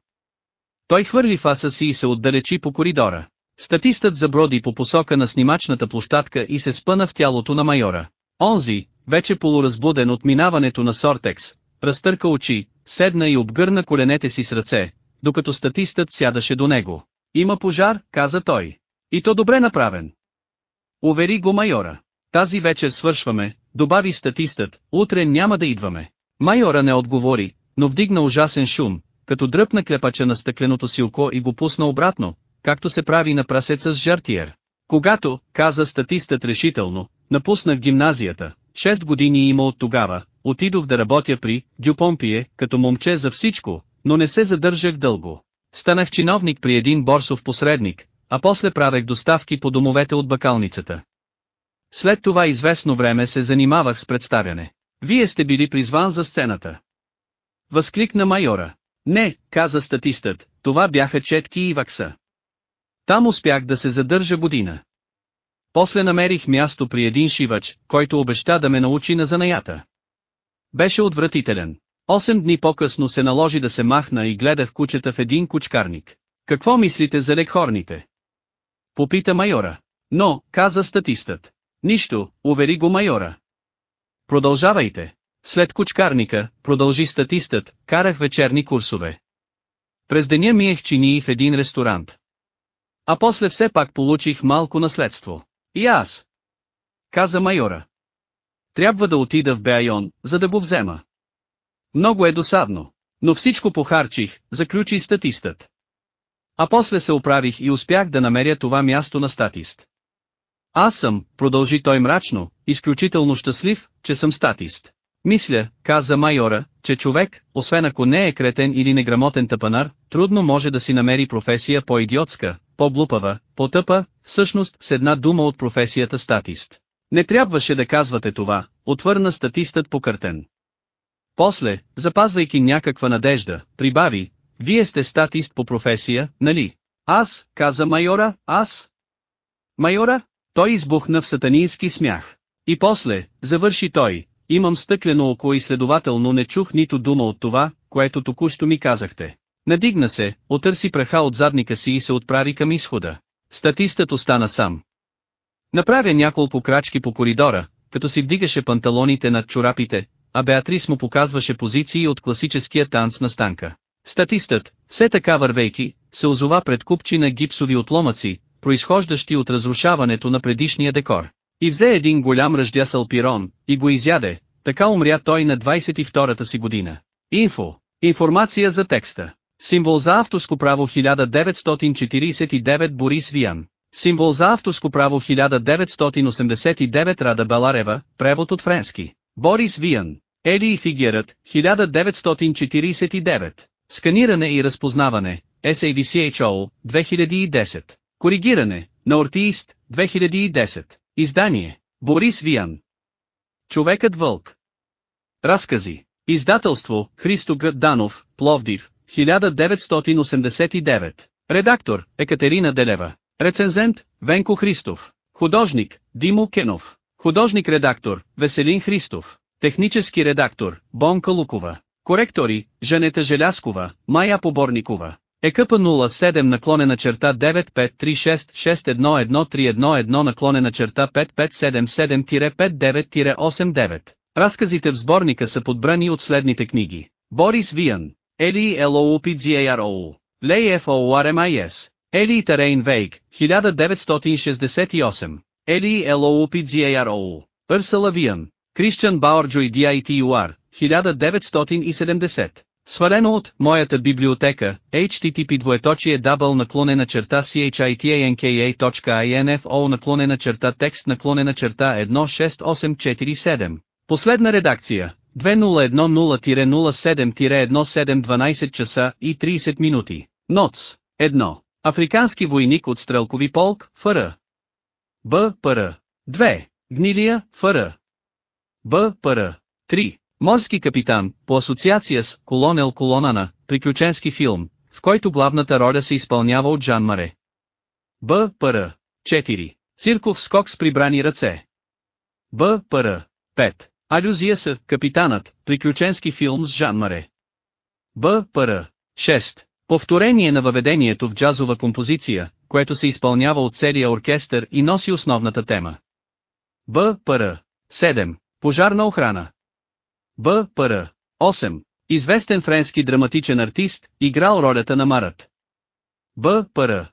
Той хвърли фаса си и се отдалечи по коридора. Статистът заброди по посока на снимачната площадка и се спъна в тялото на майора. Онзи, вече полуразбуден от минаването на Сортекс, разтърка очи, седна и обгърна коленете си с ръце, докато статистът сядаше до него. Има пожар, каза той. И то добре направен. Увери го майора. Тази вечер свършваме, добави статистът, утре няма да идваме. Майора не отговори, но вдигна ужасен шум, като дръпна клепача на стъкленото си око и го пусна обратно, както се прави на прасеца с жартиер. Когато, каза статистът решително, напуснах гимназията, 6 години има от тогава, отидох да работя при Дюпомпие, като момче за всичко, но не се задържах дълго. Станах чиновник при един борсов посредник, а после правех доставки по домовете от бакалницата. След това известно време се занимавах с представяне. Вие сте били призван за сцената. Възкликна майора. Не, каза статистът, това бяха четки и вакса. Там успях да се задържа година. После намерих място при един шивач, който обеща да ме научи на занаята. Беше отвратителен. Осем дни по-късно се наложи да се махна и гледах кучета в един кучкарник. Какво мислите за лекхорните? Попита майора. Но, каза статистът. Нищо, увери го майора. Продължавайте. След кучкарника, продължи статистът, карах вечерни курсове. През деня миех чинии в един ресторант. А после все пак получих малко наследство. И аз. Каза майора. Трябва да отида в Беайон, за да го взема. Много е досадно. Но всичко похарчих, заключи статистът. А после се оправих и успях да намеря това място на статист. Аз съм, продължи той мрачно, изключително щастлив, че съм статист. Мисля, каза майора, че човек, освен ако не е кретен или неграмотен тъпанар, трудно може да си намери професия по-идиотска, по-глупава, по-тъпа, всъщност с една дума от професията статист. Не трябваше да казвате това, отвърна статистът покъртен. После, запазвайки някаква надежда, прибави, вие сте статист по професия, нали? Аз, каза майора, аз. Майора? Той избухна в сатанински смях. И после, завърши той, имам стъклено око и следователно не чух нито дума от това, което току-що ми казахте. Надигна се, отърси праха от задника си и се отправи към изхода. Статистът остана сам. Направя няколко крачки по коридора, като си вдигаше панталоните над чорапите, а Беатрис му показваше позиции от класическия танц на станка. Статистът, все така вървейки, се озова пред купчи на гипсови отломъци, произхождащи от разрушаването на предишния декор. И взе един голям ръждясъл пирон, и го изяде, така умря той на 22-та си година. Инфо. Информация за текста. Символ за авторско право 1949 Борис Виян. Символ за авторско право 1989 Рада Баларева, превод от френски. Борис Виян. Ели и Фигерът, 1949. Сканиране и разпознаване, SAVCHO, 2010. Коригиране, на Ортиист, 2010. Издание. Борис Виян. Човекът вълк. Разкази. Издателство, Христо Г. Данов, Пловдив, 1989. Редактор, Екатерина Делева. Рецензент, Венко Христов. Художник, Димо Кенов. Художник-редактор, Веселин Христов. Технически редактор, Бонка Лукова. Коректори, Жанета Желяскова, Майя Поборникова. ЕКП 07 наклонена черта 95366113111 наклонена черта 5577-59-89. Разказите в сборника са подбрани от следните книги. Борис Виян, Ели Лоупидзиаро, Лей Фоуармис, Ели Тарейн Вейг, 1968, Ели Лоупидзиаро,Ърсала Виян, Кристиан Баорджой DITUR, 1970. Свалено от моята библиотека, http двоеточие дабл наклонена черта chitanka.info наклонена черта текст наклонена черта 16847. Последна редакция. 2010-07-1712 часа и 30 минути. Ноц. 1. Африкански войник от стрелкови полк, ФР. Б. ПР. 2. Гнилия, ФР. Б. ПР. 3. Морски капитан, по асоциация с Колонел Колонана, приключенски филм, в който главната роля се изпълнява от Жан Маре. Б. Пр. 4. Цирков скок с прибрани ръце. Б. Пр. 5. Алюзия с Капитанът, приключенски филм с Жан Маре. Б. Пр. 6. Повторение на въведението в джазова композиция, което се изпълнява от целия оркестър и носи основната тема. Б. Пр. 7. Пожарна охрана. Б. Пр. 8. Известен френски драматичен артист, играл ролята на Марът. Б. Пр.